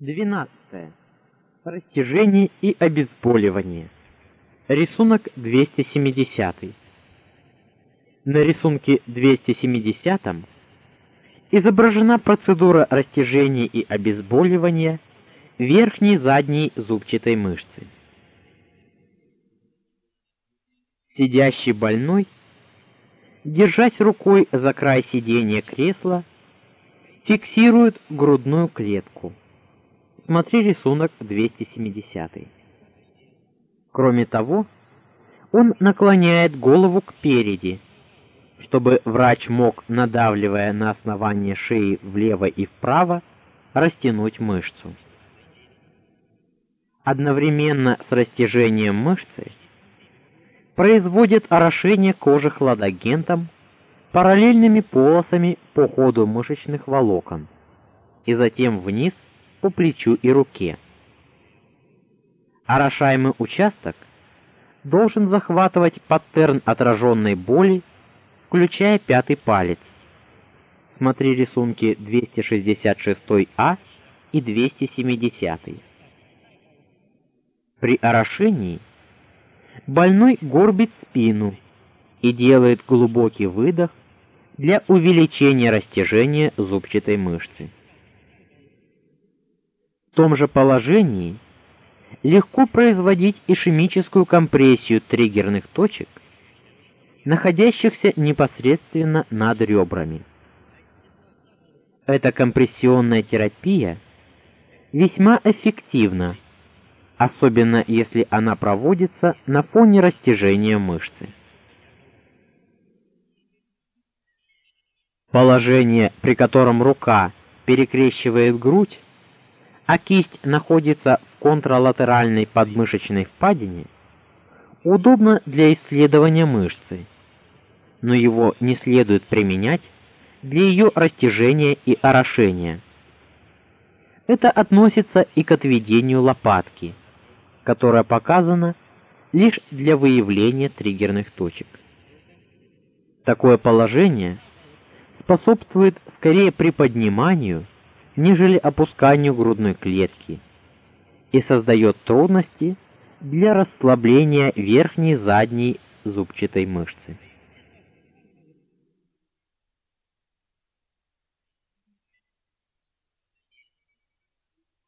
12. Растяжение и обезболивание. Рисунок 270. На рисунке 270 изображена процедура растяжения и обезболивания верхней задней зубчатой мышцы. Сидящий больной, держась рукой за край сиденья кресла, фиксирует грудную клетку. Смотри рисунок 270. Кроме того, он наклоняет голову к переди, чтобы врач мог, надавливая на основание шеи влево и вправо, растянуть мышцу. Одновременно с растяжением мышцы производит орошение кожи хладагентом параллельными полосами по ходу мышечных волокон и затем вниз по плечу и руке. Орошаемый участок должен захватывать паттерн отраженной боли, включая пятый палец. Смотри рисунки 266А и 270. При орошении больной горбит спину и делает глубокий выдох для увеличения растяжения зубчатой мышцы том же положении легко производить ишемическую компрессию триггерных точек, находящихся непосредственно над ребрами. Эта компрессионная терапия весьма эффективна, особенно если она проводится на фоне растяжения мышцы. Положение, при котором рука перекрещивает грудь, а кисть находится в контралатеральной подмышечной впадине, удобно для исследования мышцы, но его не следует применять для ее растяжения и орошения. Это относится и к отведению лопатки, которая показана лишь для выявления триггерных точек. Такое положение способствует скорее приподниманию нежели опусканию грудной клетки и создает трудности для расслабления верхней задней зубчатой мышцы.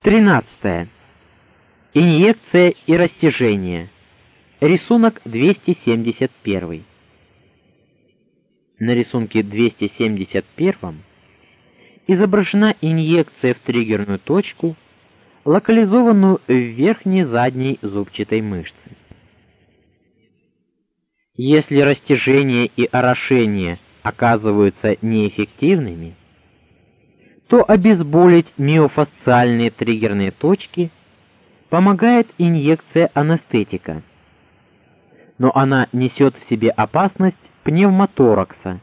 Тринадцатое. Инъекция и растяжение. Рисунок 271. На рисунке 271 изображена инъекция в триггерную точку, локализованную в верхней задней зубчатой мышце. Если растяжение и орошение оказываются неэффективными, то обезболить миофасциальные триггерные точки помогает инъекция анестетика. Но она несет в себе опасность пневмоторакса,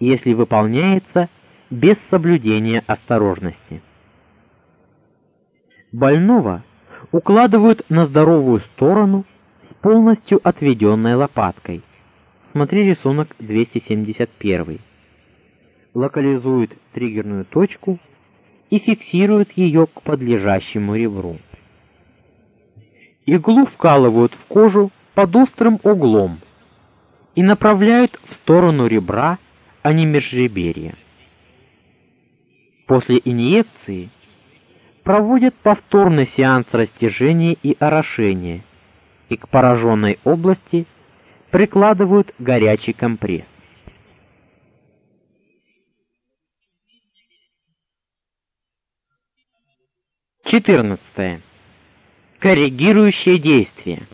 если выполняется без соблюдения осторожности. Больного укладывают на здоровую сторону с полностью отведенной лопаткой. Смотри рисунок 271. Локализуют триггерную точку и фиксируют ее к подлежащему ребру. Иглу вкалывают в кожу под острым углом и направляют в сторону ребра, а не межреберья. После инъекции проводят повторный сеанс растяжения и орошения, и к пораженной области прикладывают горячий компресс. Четырнадцатое. Корректирующее действие.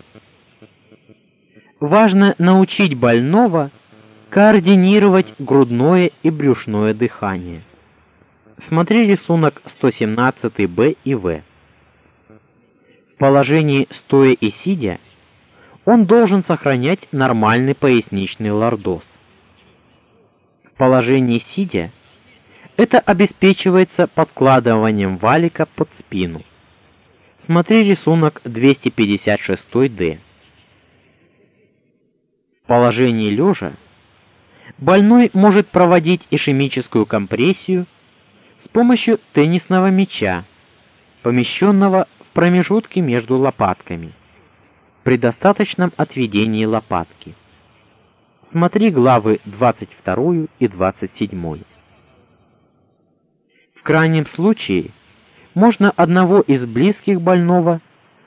Важно научить больного координировать грудное и брюшное дыхание. Смотри рисунок 117-Б и В. В положении стоя и сидя он должен сохранять нормальный поясничный лордоз. В положении сидя это обеспечивается подкладыванием валика под спину. Смотри рисунок 256-Д. В положении лежа больной может проводить ишемическую компрессию помощью теннисного мяча помещенного в промежутке между лопатками при достаточном отведении лопатки. Смотри главы 22 и 27. В крайнем случае можно одного из близких больного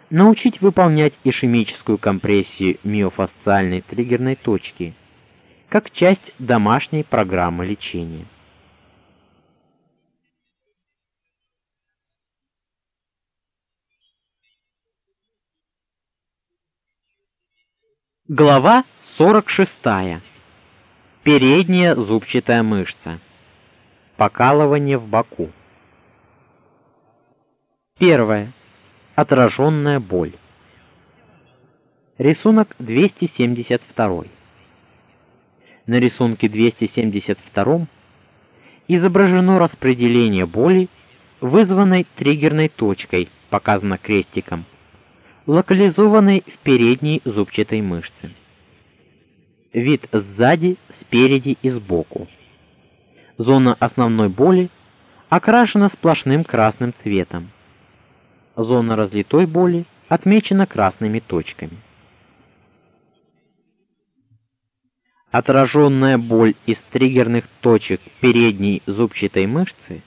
научить выполнять ишемическую компрессию миофасциальной триггерной точки как часть домашней программы лечения. Глава 46. Передняя зубчатая мышца. Покалывание в боку. Первое. Отраженная боль. Рисунок 272. На рисунке 272 изображено распределение боли, вызванной триггерной точкой, показано крестиком, локализованной в передней зубчатой мышце. Вид сзади, спереди и сбоку. Зона основной боли окрашена сплошным красным цветом. Зона разлитой боли отмечена красными точками. Отраженная боль из триггерных точек передней зубчатой мышцы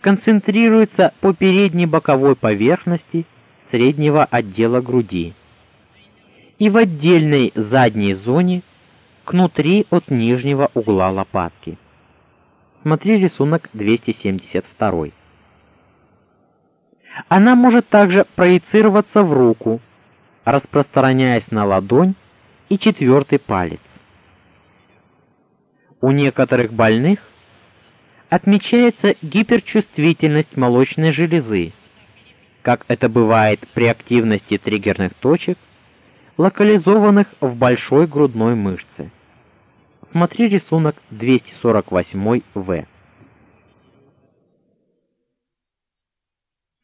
концентрируется по передней боковой поверхности среднего отдела груди и в отдельной задней зоне кнутри от нижнего угла лопатки. Смотри рисунок 272. Она может также проецироваться в руку, распространяясь на ладонь и четвертый палец. У некоторых больных отмечается гиперчувствительность молочной железы, как это бывает при активности триггерных точек, локализованных в большой грудной мышце. Смотри рисунок 248В.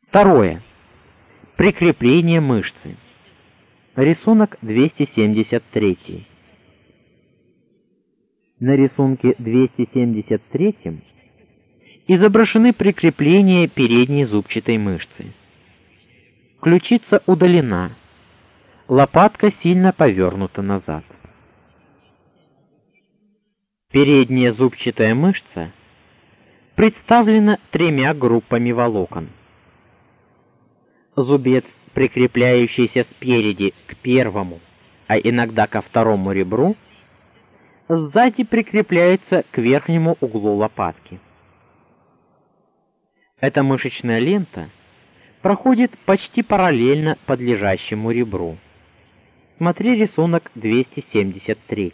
Второе. Прикрепление мышцы. Рисунок 273. На рисунке 273 изображены прикрепления передней зубчатой мышцы. Ключица удалена. Лопатка сильно повернута назад. Передняя зубчатая мышца представлена тремя группами волокон зубец, прикрепляющийся спереди к первому, а иногда ко второму ребру, сзади прикрепляется к верхнему углу лопатки. Эта мышечная лента проходит почти параллельно подлежащему ребру. Смотри рисунок 273.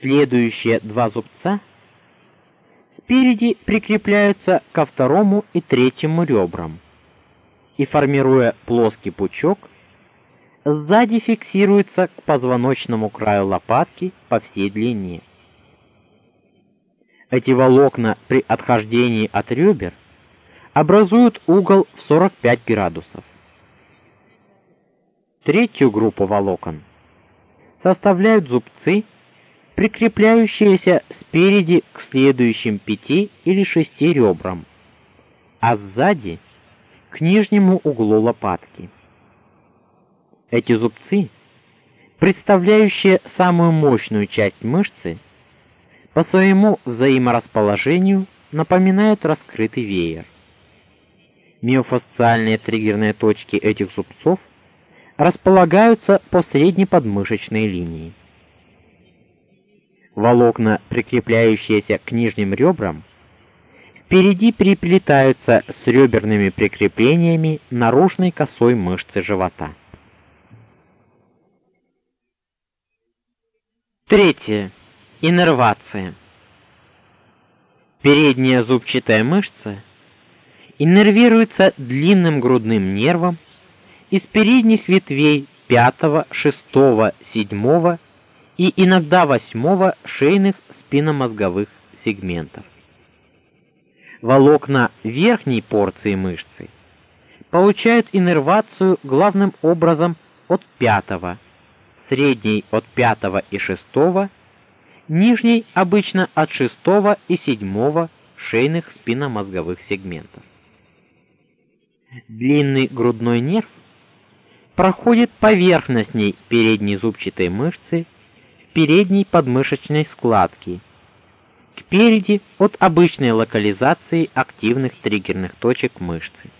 Следующие два зубца – спереди прикрепляются ко второму и третьему ребрам и формируя плоский пучок, сзади фиксируются к позвоночному краю лопатки по всей длине. Эти волокна при отхождении от ребер образуют угол в 45 градусов. Третью группу волокон составляют зубцы прикрепляющаяся спереди к следующим пяти или шести ребрам, а сзади к нижнему углу лопатки. Эти зубцы, представляющие самую мощную часть мышцы, по своему взаиморасположению напоминают раскрытый веер. Миофасциальные триггерные точки этих зубцов располагаются по средней подмышечной линии волокна, прикрепляющиеся к нижним ребрам, впереди переплетаются с реберными прикреплениями наружной косой мышцы живота. Третье. Иннервация. Передняя зубчатая мышца иннервируется длинным грудным нервом из передних ветвей пятого, шестого, седьмого и иногда восьмого шейных спинномозговых сегментов. Волокна верхней порции мышцы получают иннервацию главным образом от пятого, средней от пятого и шестого, нижней обычно от шестого и седьмого шейных спинномозговых сегментов. Длинный грудной нерв проходит поверхностней передней зубчатой мышцы в передней подмышечной складке, кпереди от обычной локализации активных триггерных точек мышцы.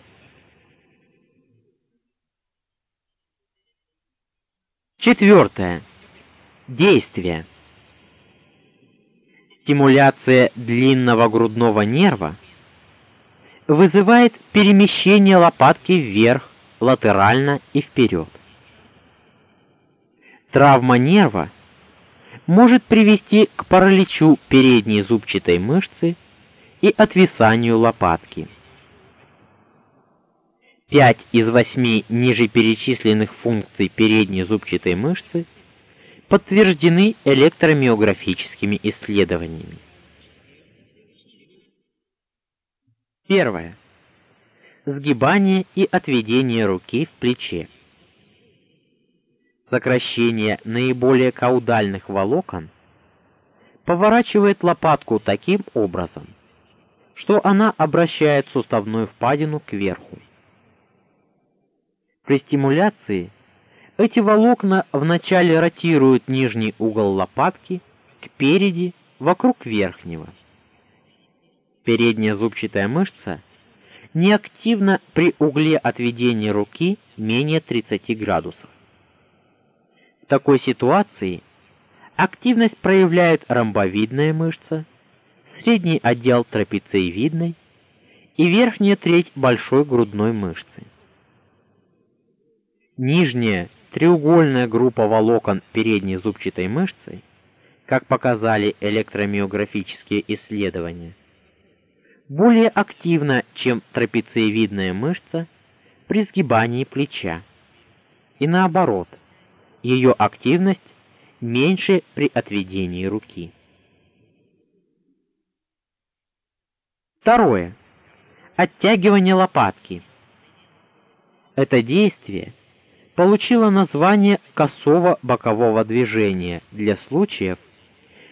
Четвертое. Действие. Стимуляция длинного грудного нерва вызывает перемещение лопатки вверх, латерально и вперед. Травма нерва может привести к параличу передней зубчатой мышцы и отвисанию лопатки. 5 из 8 ниже перечисленных функций передней зубчатой мышцы подтверждены электромиографическими исследованиями. Первое. Сгибание и отведение руки в плече. Сокращение наиболее каудальных волокон поворачивает лопатку таким образом, что она обращает суставную впадину кверху. При стимуляции эти волокна вначале ротируют нижний угол лопатки кпереди вокруг верхнего. Передняя зубчатая мышца неактивна при угле отведения руки менее 30 градусов. В такой ситуации активность проявляет ромбовидная мышца, средний отдел трапециевидной и верхняя треть большой грудной мышцы. Нижняя треугольная группа волокон передней зубчатой мышцы, как показали электромиографические исследования, более активна, чем трапециевидная мышца при сгибании плеча. И наоборот, ее активность меньше при отведении руки. Второе. Оттягивание лопатки. Это действие получило название косого бокового движения для случаев,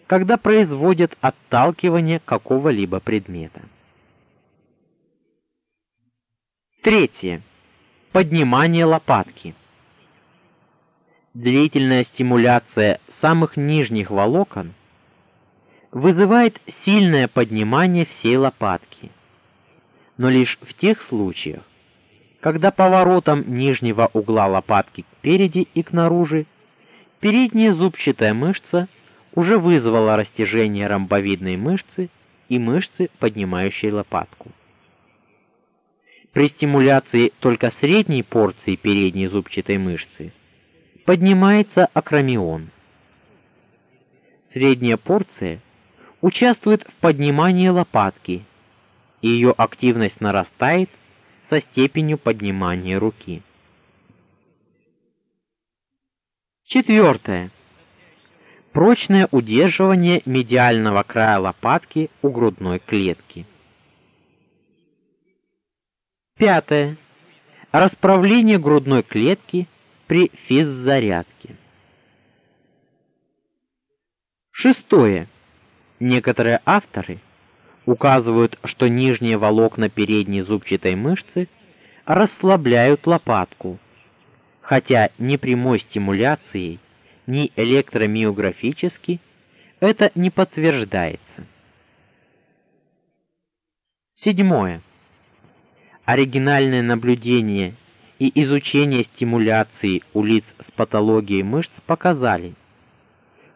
когда производят отталкивание какого-либо предмета. Третье. Поднимание лопатки. Длительная стимуляция самых нижних волокон вызывает сильное поднимание всей лопатки. Но лишь в тех случаях, когда поворотом нижнего угла лопатки кпереди и к наружи передняя зубчатая мышца уже вызвала растяжение ромбовидной мышцы и мышцы, поднимающей лопатку. При стимуляции только средней порции передней зубчатой мышцы поднимается акромион. Средняя порция участвует в поднимании лопатки, и ее активность нарастает со степенью поднимания руки. Четвертое. Прочное удерживание медиального края лопатки у грудной клетки. Пятое. Расправление грудной клетки при физзарядке. Шестое. Некоторые авторы указывают, что нижние волокна передней зубчатой мышцы расслабляют лопатку, хотя ни прямой стимуляцией, ни электромиографически это не подтверждается. Седьмое оригинальное наблюдение и изучение стимуляции у лиц с патологией мышц показали,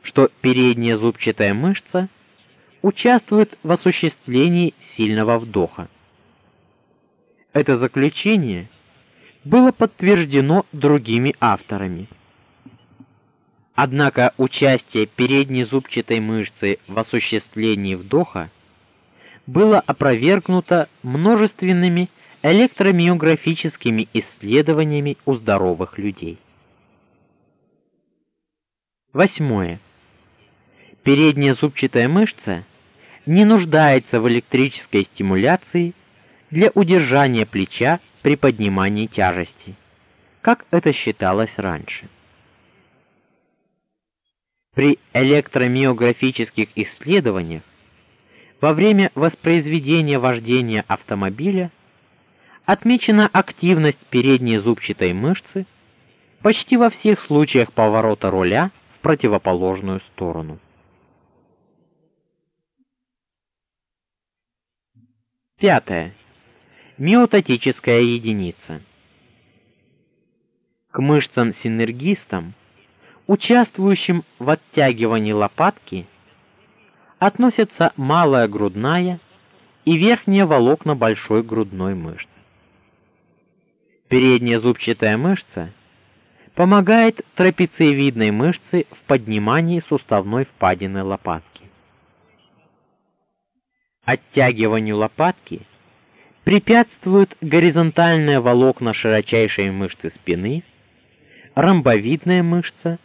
что передняя зубчатая мышца участвует в осуществлении сильного вдоха. Это заключение было подтверждено другими авторами. Однако участие передней зубчатой мышцы в осуществлении вдоха было опровергнуто множественными электромиографическими исследованиями у здоровых людей. Восьмое. Передняя зубчатая мышца не нуждается в электрической стимуляции для удержания плеча при поднимании тяжести, как это считалось раньше. При электромиографических исследованиях во время воспроизведения вождения автомобиля отмечена активность передней зубчатой мышцы почти во всех случаях поворота руля в противоположную сторону. Пятое. Миотатическая единица. К мышцам-синергистам, участвующим в оттягивании лопатки, относятся малая грудная и верхние волокна большой грудной мышцы. Передняя зубчатая мышца помогает трапециевидной мышце в поднимании суставной впадины лопатки. Оттягиванию лопатки препятствуют горизонтальные волокна широчайшей мышцы спины, ромбовидная мышца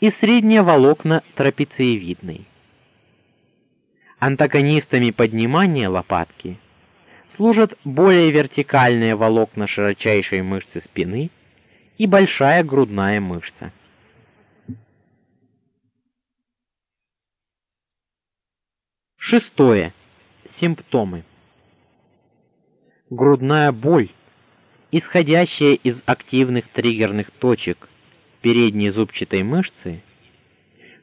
и средние волокна трапециевидной. Антагонистами поднимания лопатки служат более вертикальные волокна широчайшей мышцы спины и большая грудная мышца. Шестое. Симптомы. Грудная боль, исходящая из активных триггерных точек передней зубчатой мышцы,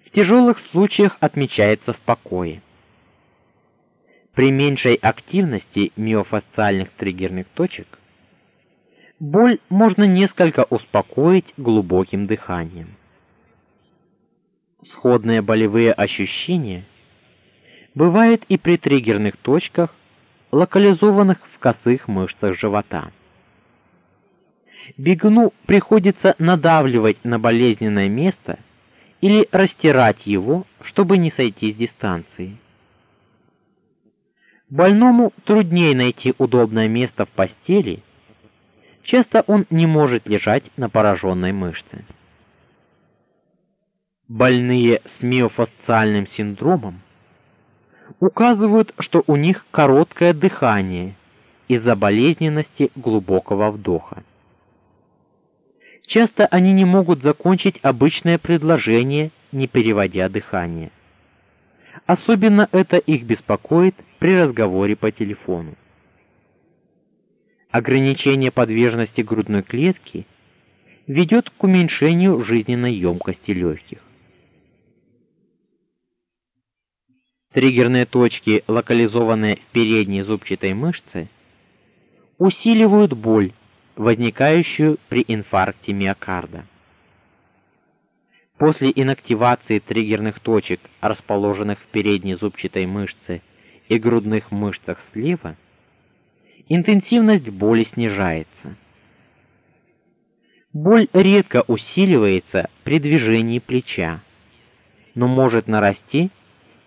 в тяжелых случаях отмечается в покое. При меньшей активности миофасциальных триггерных точек боль можно несколько успокоить глубоким дыханием. Сходные болевые ощущения бывают и при триггерных точках, локализованных в косых мышцах живота. Бегуну приходится надавливать на болезненное место или растирать его, чтобы не сойти с дистанции. Больному труднее найти удобное место в постели. Часто он не может лежать на пораженной мышце. Больные с миофасциальным синдромом указывают, что у них короткое дыхание из-за болезненности глубокого вдоха. Часто они не могут закончить обычное предложение, не переводя дыхание. Особенно это их беспокоит при разговоре по телефону. Ограничение подвижности грудной клетки ведет к уменьшению жизненной емкости легких. Триггерные точки, локализованные в передней зубчатой мышце, усиливают боль, возникающую при инфаркте миокарда. После инактивации триггерных точек, расположенных в передней зубчатой мышце и грудных мышцах слева, интенсивность боли снижается. Боль редко усиливается при движении плеча, но может нарасти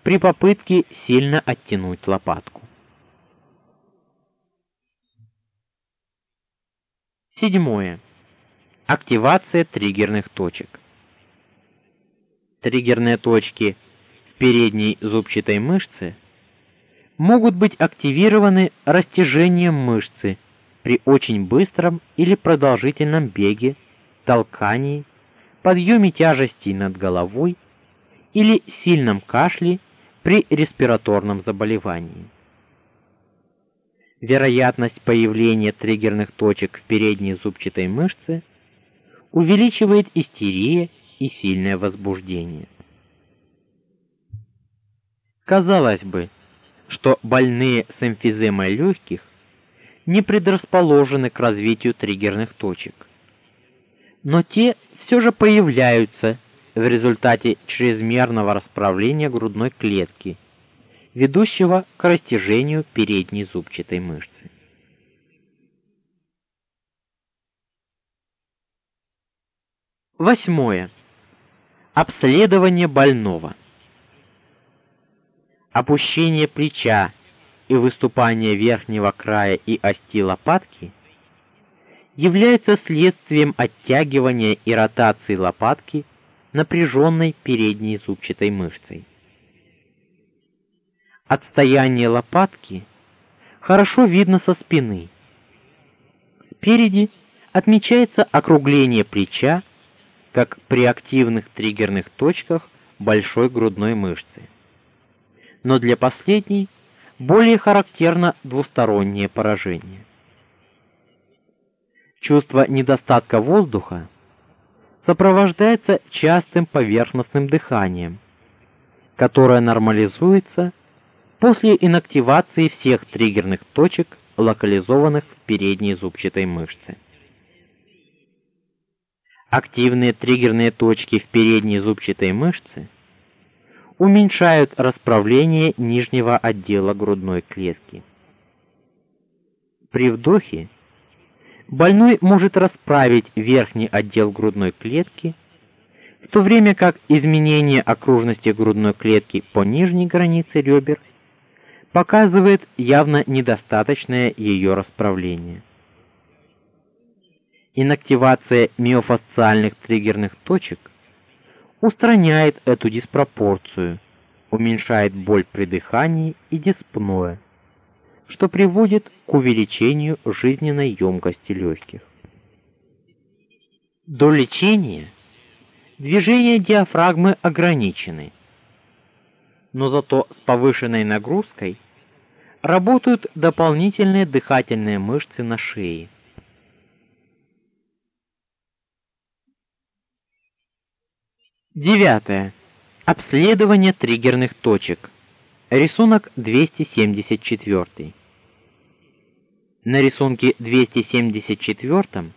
при попытке сильно оттянуть лопатку. Седьмое. Активация триггерных точек триггерные точки в передней зубчатой мышце могут быть активированы растяжением мышцы при очень быстром или продолжительном беге, толкании, подъеме тяжести над головой или сильном кашле при респираторном заболевании. Вероятность появления триггерных точек в передней зубчатой мышце увеличивает истерия и сильное возбуждение. Казалось бы, что больные с эмфиземой легких не предрасположены к развитию триггерных точек. Но те все же появляются в результате чрезмерного расправления грудной клетки, ведущего к растяжению передней зубчатой мышцы. Восьмое. Обследование больного. Опущение плеча и выступание верхнего края и ости лопатки является следствием оттягивания и ротации лопатки напряженной передней зубчатой мышцей. Отстояние лопатки хорошо видно со спины. Спереди отмечается округление плеча как при активных триггерных точках большой грудной мышцы. Но для последней более характерно двустороннее поражение. Чувство недостатка воздуха сопровождается частым поверхностным дыханием, которое нормализуется после инактивации всех триггерных точек, локализованных в передней зубчатой мышце. Активные триггерные точки в передней зубчатой мышце уменьшают расправление нижнего отдела грудной клетки. При вдохе больной может расправить верхний отдел грудной клетки, в то время как изменение окружности грудной клетки по нижней границе ребер показывает явно недостаточное ее расправление. Инактивация миофасциальных триггерных точек устраняет эту диспропорцию, уменьшает боль при дыхании и диспноя, что приводит к увеличению жизненной емкости легких. До лечения движения диафрагмы ограничены, но зато с повышенной нагрузкой работают дополнительные дыхательные мышцы на шее. Девятое. Обследование триггерных точек. Рисунок 274. На рисунке 274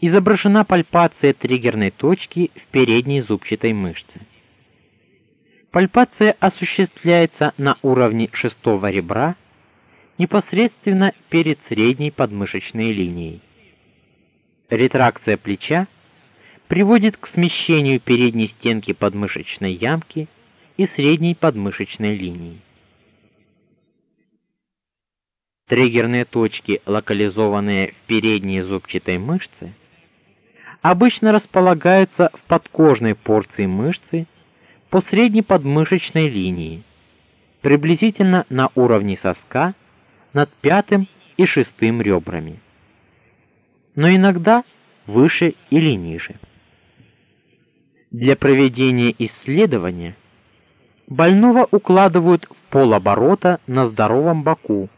изображена пальпация триггерной точки в передней зубчатой мышце. Пальпация осуществляется на уровне шестого ребра, непосредственно перед средней подмышечной линией. Ретракция плеча приводит к смещению передней стенки подмышечной ямки и средней подмышечной линии. Триггерные точки, локализованные в передней зубчатой мышце, обычно располагаются в подкожной порции мышцы по средней подмышечной линии, приблизительно на уровне соска над пятым и шестым ребрами. Но иногда выше или ниже. Для проведения исследования больного укладывают в полоборота на здоровом боку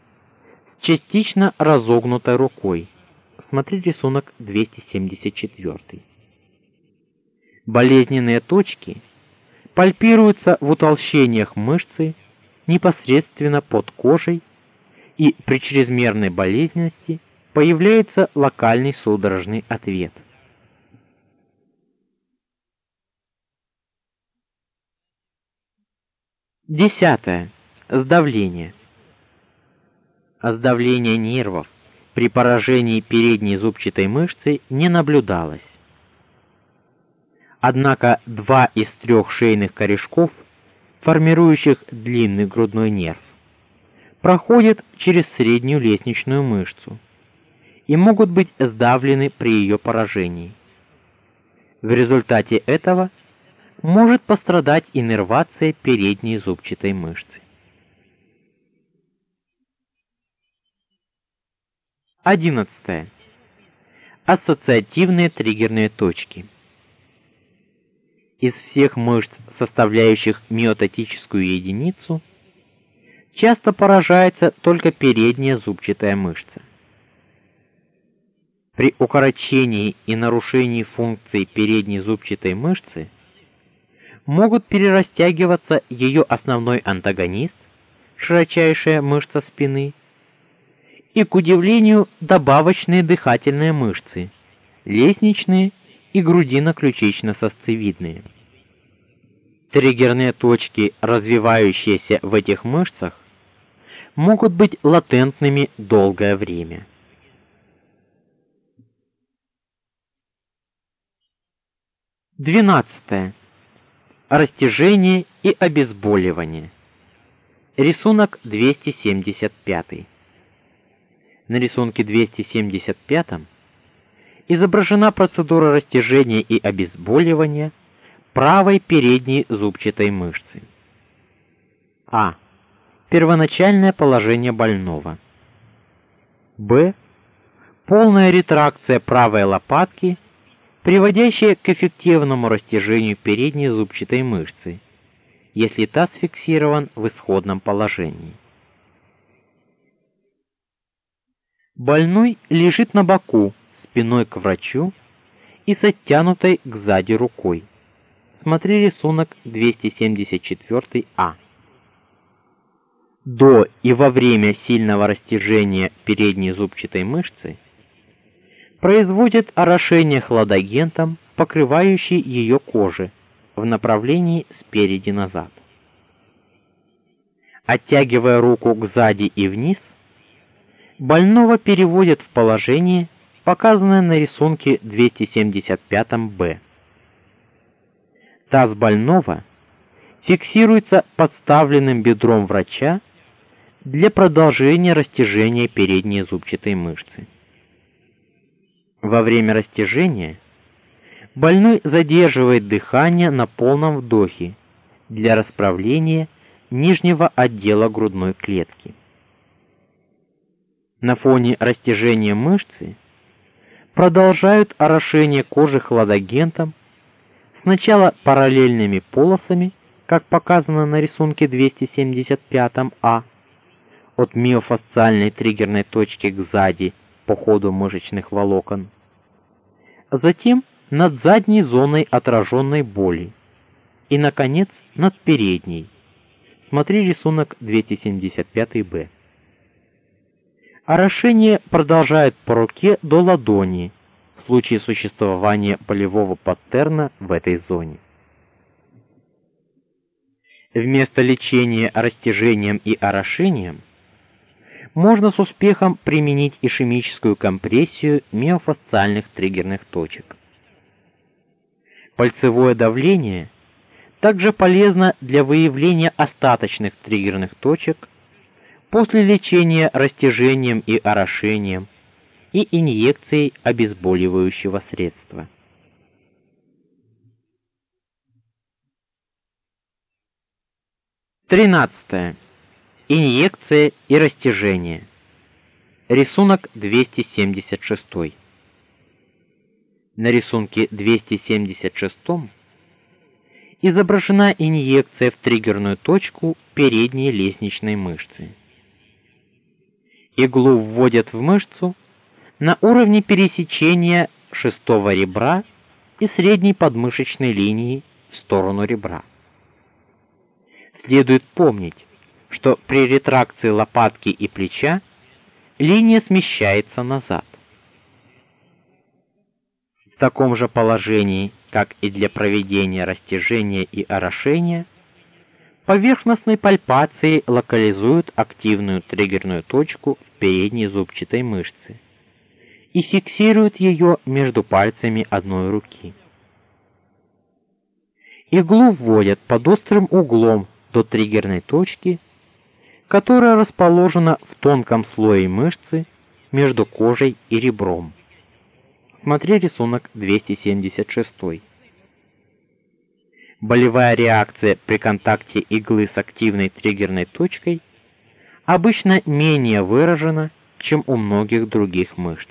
с частично разогнутой рукой. Смотри рисунок 274. Болезненные точки пальпируются в утолщениях мышцы непосредственно под кожей, и при чрезмерной болезненности появляется локальный судорожный ответ. Десятое. Сдавление. Сдавление нервов при поражении передней зубчатой мышцы не наблюдалось. Однако два из трех шейных корешков, формирующих длинный грудной нерв, проходят через среднюю лестничную мышцу и могут быть сдавлены при ее поражении. В результате этого может пострадать иннервация передней зубчатой мышцы. 11. Ассоциативные триггерные точки. Из всех мышц, составляющих миотатическую единицу, часто поражается только передняя зубчатая мышца. При укорочении и нарушении функции передней зубчатой мышцы могут перерастягиваться ее основной антагонист, широчайшая мышца спины, и к удивлению добавочные дыхательные мышцы, лестничные и грудино-ключично-сосцевидные. Триггерные точки, развивающиеся в этих мышцах, могут быть латентными долгое время. Двенадцатое растяжение и обезболивание. Рисунок 275. На рисунке 275 изображена процедура растяжения и обезболивания правой передней зубчатой мышцы. А. Первоначальное положение больного. Б. Полная ретракция правой лопатки приводящее к эффективному растяжению передней зубчатой мышцы, если таз фиксирован в исходном положении. Больной лежит на боку спиной к врачу и с оттянутой к сзади рукой. Смотри рисунок 274А. До и во время сильного растяжения передней зубчатой мышцы производит орошение хладагентом, покрывающий ее кожу в направлении спереди назад. Оттягивая руку к сзади и вниз, больного переводят в положение, показанное на рисунке 275-Б. Таз больного фиксируется подставленным бедром врача для продолжения растяжения передней зубчатой мышцы. Во время растяжения больной задерживает дыхание на полном вдохе для расправления нижнего отдела грудной клетки. На фоне растяжения мышцы продолжают орошение кожи хладагентом сначала параллельными полосами, как показано на рисунке 275А, от миофасциальной триггерной точки к сзади по ходу мышечных волокон, затем над задней зоной отраженной боли и наконец над передней. Смотри рисунок 275-Б. Орошение продолжает по руке до ладони в случае существования болевого паттерна в этой зоне. Вместо лечения растяжением и орошением можно с успехом применить ишемическую компрессию миофасциальных триггерных точек. Пальцевое давление также полезно для выявления остаточных триггерных точек после лечения растяжением и орошением и инъекцией обезболивающего средства. Тринадцатое. Инъекция и растяжение. Рисунок 276. На рисунке 276 изображена инъекция в триггерную точку передней лестничной мышцы. Иглу вводят в мышцу на уровне пересечения шестого ребра и средней подмышечной линии в сторону ребра. Следует помнить, что при ретракции лопатки и плеча линия смещается назад. В таком же положении, как и для проведения растяжения и орошения, поверхностной пальпацией локализуют активную триггерную точку в передней зубчатой мышце и фиксируют ее между пальцами одной руки. Иглу вводят под острым углом до триггерной точки которая расположена в тонком слое мышцы между кожей и ребром. Смотри рисунок 276. Болевая реакция при контакте иглы с активной триггерной точкой обычно менее выражена, чем у многих других мышц.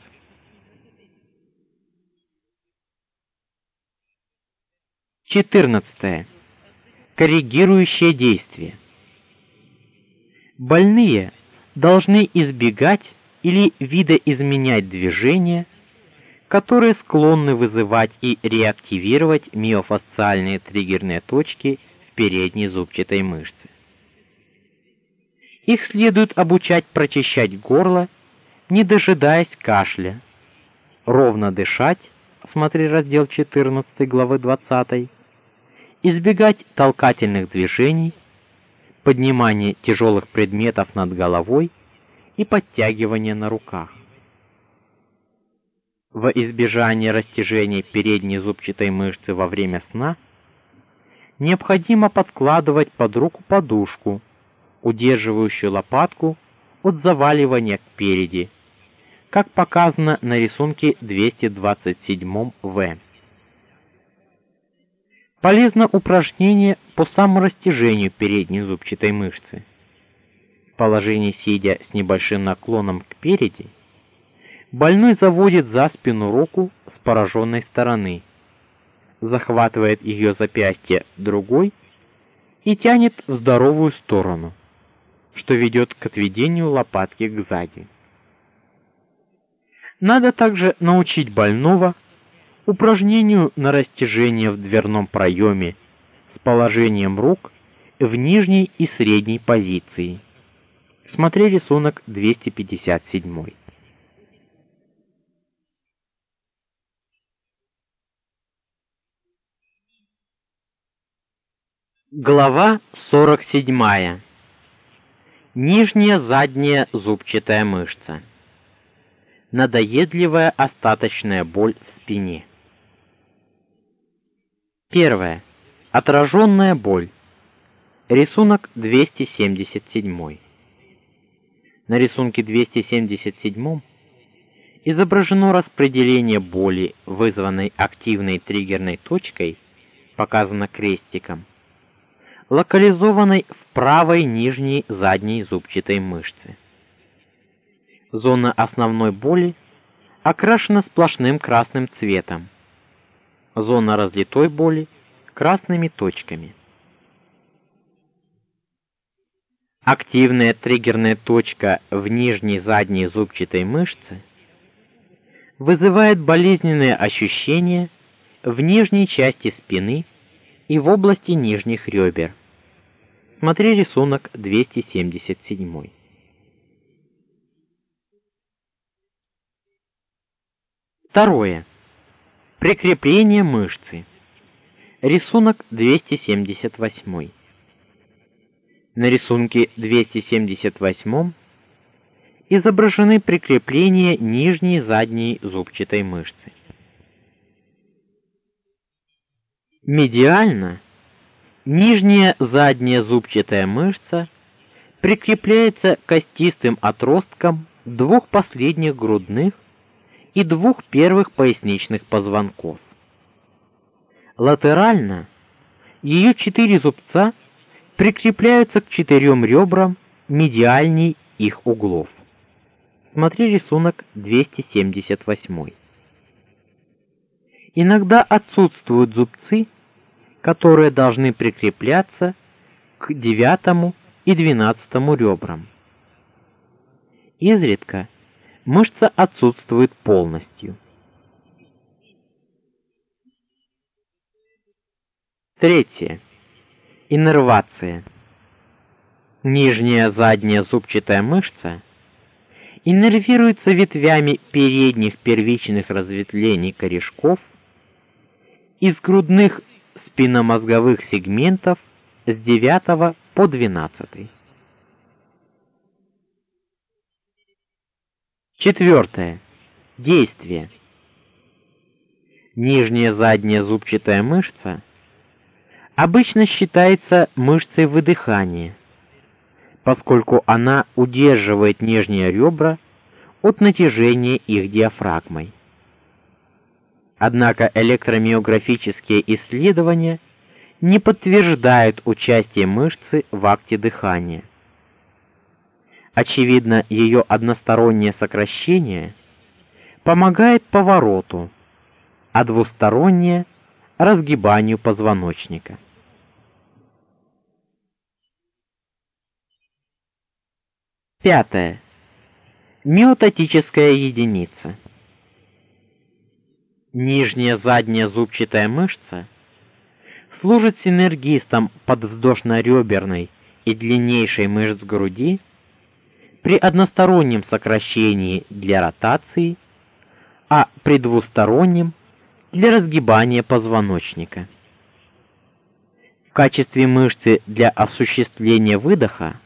Четырнадцатое. Корректирующее действие больные должны избегать или видоизменять движения, которые склонны вызывать и реактивировать миофасциальные триггерные точки в передней зубчатой мышце. Их следует обучать прочищать горло, не дожидаясь кашля, ровно дышать, смотри раздел 14 главы 20, избегать толкательных движений, поднимание тяжелых предметов над головой и подтягивание на руках. Во избежание растяжения передней зубчатой мышцы во время сна необходимо подкладывать под руку подушку, удерживающую лопатку от заваливания кпереди, как показано на рисунке 227В. Полезно упражнение по саморастяжению передней зубчатой мышцы. В положении сидя с небольшим наклоном к переди, больной заводит за спину руку с пораженной стороны, захватывает ее запястье другой и тянет в здоровую сторону, что ведет к отведению лопатки к сзади. Надо также научить больного упражнению на растяжение в дверном проеме с положением рук в нижней и средней позиции. Смотри рисунок 257. Глава 47. Нижняя задняя зубчатая мышца. Надоедливая остаточная боль в спине. Первое. Отраженная боль. Рисунок 277. На рисунке 277 изображено распределение боли, вызванной активной триггерной точкой, показано крестиком локализованной в правой нижней задней зубчатой мышце. Зона основной боли окрашена сплошным красным цветом. Зона разлитой боли красными точками. Активная триггерная точка в нижней задней зубчатой мышце вызывает болезненные ощущения в нижней части спины и в области нижних ребер. Смотри рисунок 277. Второе. Прикрепление мышцы. Рисунок 278. На рисунке 278 изображены прикрепления нижней задней зубчатой мышцы. Медиально нижняя задняя зубчатая мышца прикрепляется к костистым отросткам двух последних грудных и двух первых поясничных позвонков. Латерально ее четыре зубца прикрепляются к четырем ребрам медиальней их углов. Смотри рисунок 278. Иногда отсутствуют зубцы, которые должны прикрепляться к девятому и двенадцатому ребрам. Изредка мышца отсутствует полностью. Третье. Иннервация. Нижняя задняя зубчатая мышца иннервируется ветвями передних первичных разветвлений корешков из грудных спинномозговых сегментов с 9 по 12. Четвертое. Действие. Нижняя задняя зубчатая мышца обычно считается мышцей выдыхания, поскольку она удерживает нижние ребра от натяжения их диафрагмой. Однако электромиографические исследования не подтверждают участие мышцы в акте дыхания. Очевидно, ее одностороннее сокращение помогает повороту, а двустороннее разгибанию позвоночника. Пятое. Миотатическая единица. Нижняя задняя зубчатая мышца служит синергистом подвздошно-реберной и длиннейшей мышц груди при одностороннем сокращении для ротации, а при двустороннем для разгибания позвоночника. В качестве мышцы для осуществления выдоха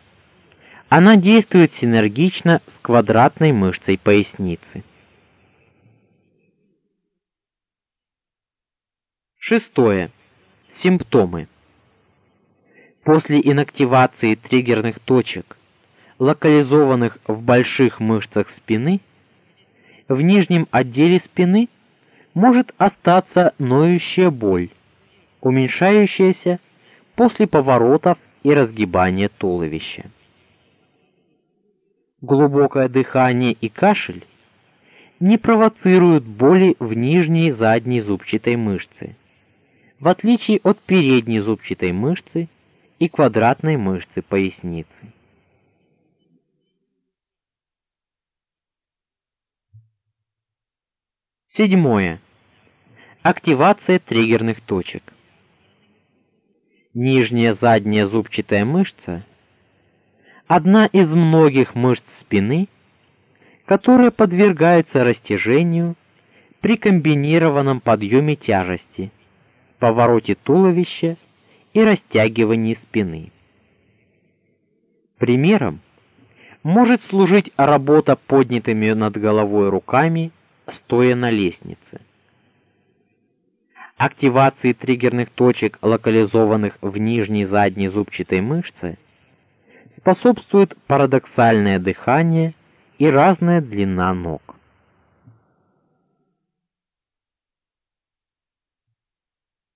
она действует синергично с квадратной мышцей поясницы. Шестое. Симптомы. После инактивации триггерных точек, локализованных в больших мышцах спины, в нижнем отделе спины может остаться ноющая боль, уменьшающаяся после поворотов и разгибания туловища. Глубокое дыхание и кашель не провоцируют боли в нижней задней зубчатой мышце в отличие от передней зубчатой мышцы и квадратной мышцы поясницы. Седьмое. Активация триггерных точек. Нижняя задняя зубчатая мышца одна из многих мышц спины, которая подвергается растяжению при комбинированном подъеме тяжести, повороте туловища и растягивании спины. Примером может служить работа поднятыми над головой руками, стоя на лестнице. Активации триггерных точек, локализованных в нижней задней зубчатой мышце, способствует парадоксальное дыхание и разная длина ног.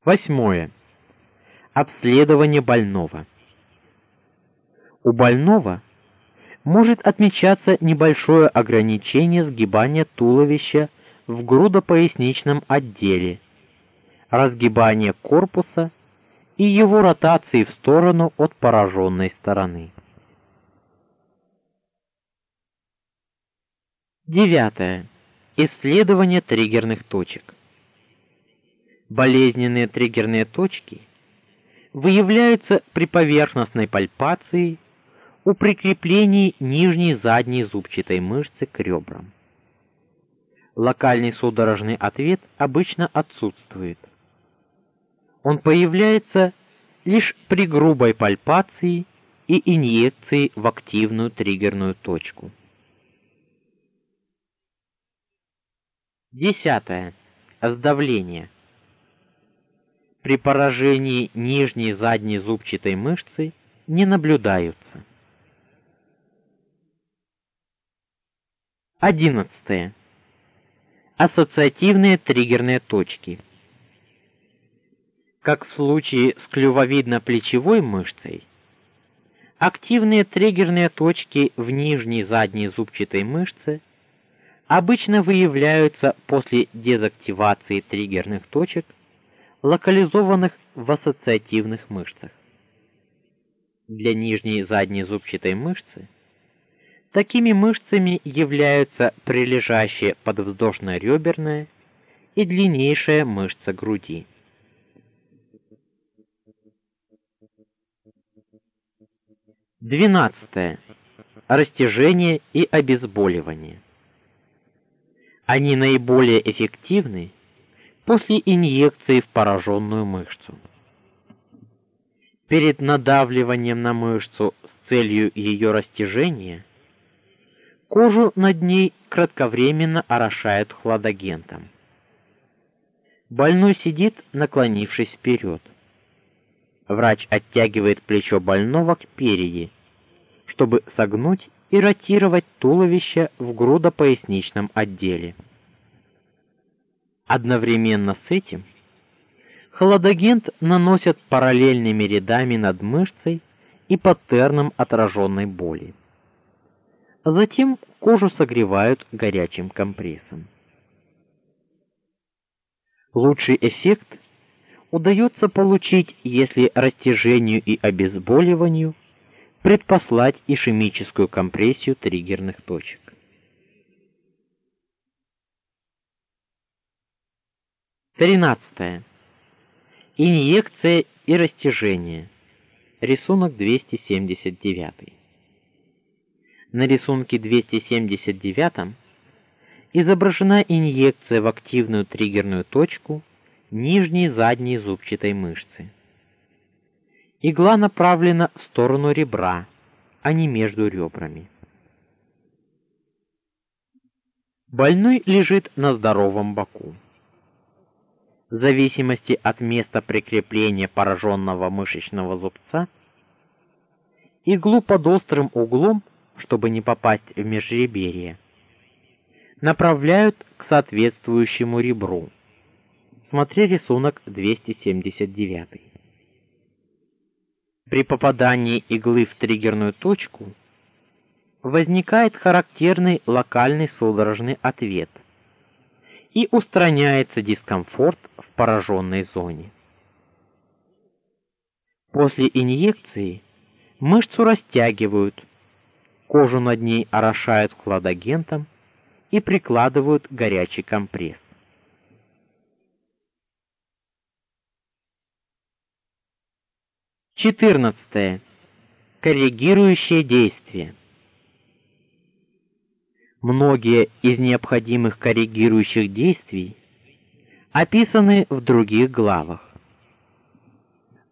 Восьмое. Обследование больного. У больного может отмечаться небольшое ограничение сгибания туловища в грудопоясничном отделе, разгибание корпуса и его ротации в сторону от пораженной стороны. Девятое. Исследование триггерных точек. Болезненные триггерные точки выявляются при поверхностной пальпации у прикреплении нижней задней зубчатой мышцы к ребрам. Локальный судорожный ответ обычно отсутствует. Он появляется лишь при грубой пальпации и инъекции в активную триггерную точку. Десятое. Сдавление. При поражении нижней задней зубчатой мышцы не наблюдаются. Одиннадцатое. Ассоциативные триггерные точки. Как в случае с клювовидно-плечевой мышцей, активные триггерные точки в нижней задней зубчатой мышце – обычно выявляются после дезактивации триггерных точек, локализованных в ассоциативных мышцах. Для нижней задней зубчатой мышцы такими мышцами являются прилежащая подвздошно-реберная и длиннейшая мышца груди. Двенадцатое. Растяжение и обезболивание. Они наиболее эффективны после инъекции в пораженную мышцу. Перед надавливанием на мышцу с целью ее растяжения кожу над ней кратковременно орошают хладагентом. Больной сидит, наклонившись вперед. Врач оттягивает плечо больного кпереди, чтобы согнуть и ротировать туловище в грудопоясничном отделе. Одновременно с этим холодагент наносят параллельными рядами над мышцей и паттерном отраженной боли. Затем кожу согревают горячим компрессом. Лучший эффект удается получить, если растяжению и обезболиванию предпослать ишемическую компрессию триггерных точек. Тринадцатое. Инъекция и растяжение. Рисунок 279. На рисунке 279 изображена инъекция в активную триггерную точку нижней задней зубчатой мышцы. Игла направлена в сторону ребра, а не между ребрами. Больной лежит на здоровом боку. В зависимости от места прикрепления пораженного мышечного зубца, иглу под острым углом, чтобы не попасть в межреберье, направляют к соответствующему ребру. Смотри рисунок 279. При попадании иглы в триггерную точку возникает характерный локальный судорожный ответ и устраняется дискомфорт в пораженной зоне. После инъекции мышцу растягивают, кожу над ней орошают хладагентом и прикладывают горячий компресс. Четырнадцатое. Корректирующее действие. Многие из необходимых корректирующих действий описаны в других главах.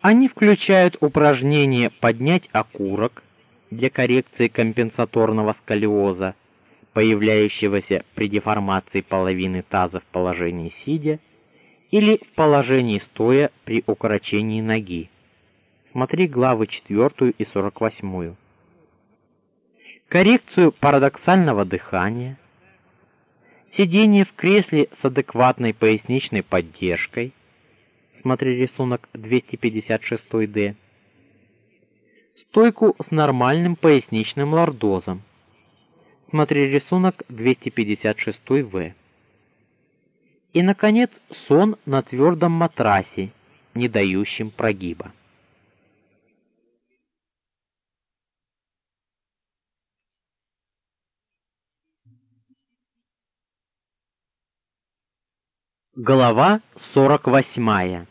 Они включают упражнение поднять окурок, для коррекции компенсаторного сколиоза, появляющегося при деформации половины таза в положении сидя или в положении стоя при укорочении ноги. Смотри главы 4 и 48 коррекцию парадоксального дыхания, сидение в кресле с адекватной поясничной поддержкой, смотри рисунок 256-д, стойку с нормальным поясничным лордозом, смотри рисунок 256-в, и, наконец, сон на твердом матрасе, не дающем прогиба. Глава 48.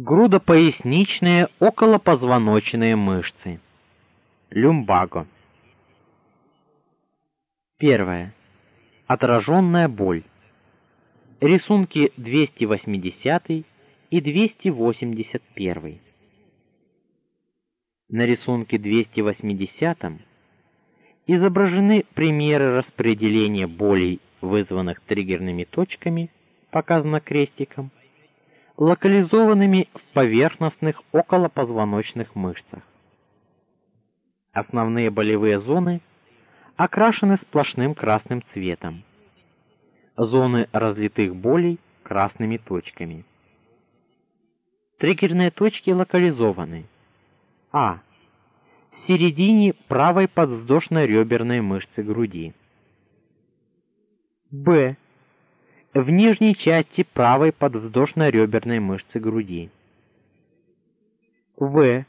Грудопоясничные околопозвоночные мышцы. Люмбаго. Первое. Отраженная боль. Рисунки 280 и 281. На рисунке 280 изображены примеры распределения болей вызванных триггерными точками, показано крестиком, локализованными в поверхностных околопозвоночных мышцах. Основные болевые зоны окрашены сплошным красным цветом. Зоны разлитых болей красными точками. Триггерные точки локализованы. А. В середине правой подвздошно-реберной мышцы груди. Б. В нижней части правой подвздошно-реберной мышцы груди. В.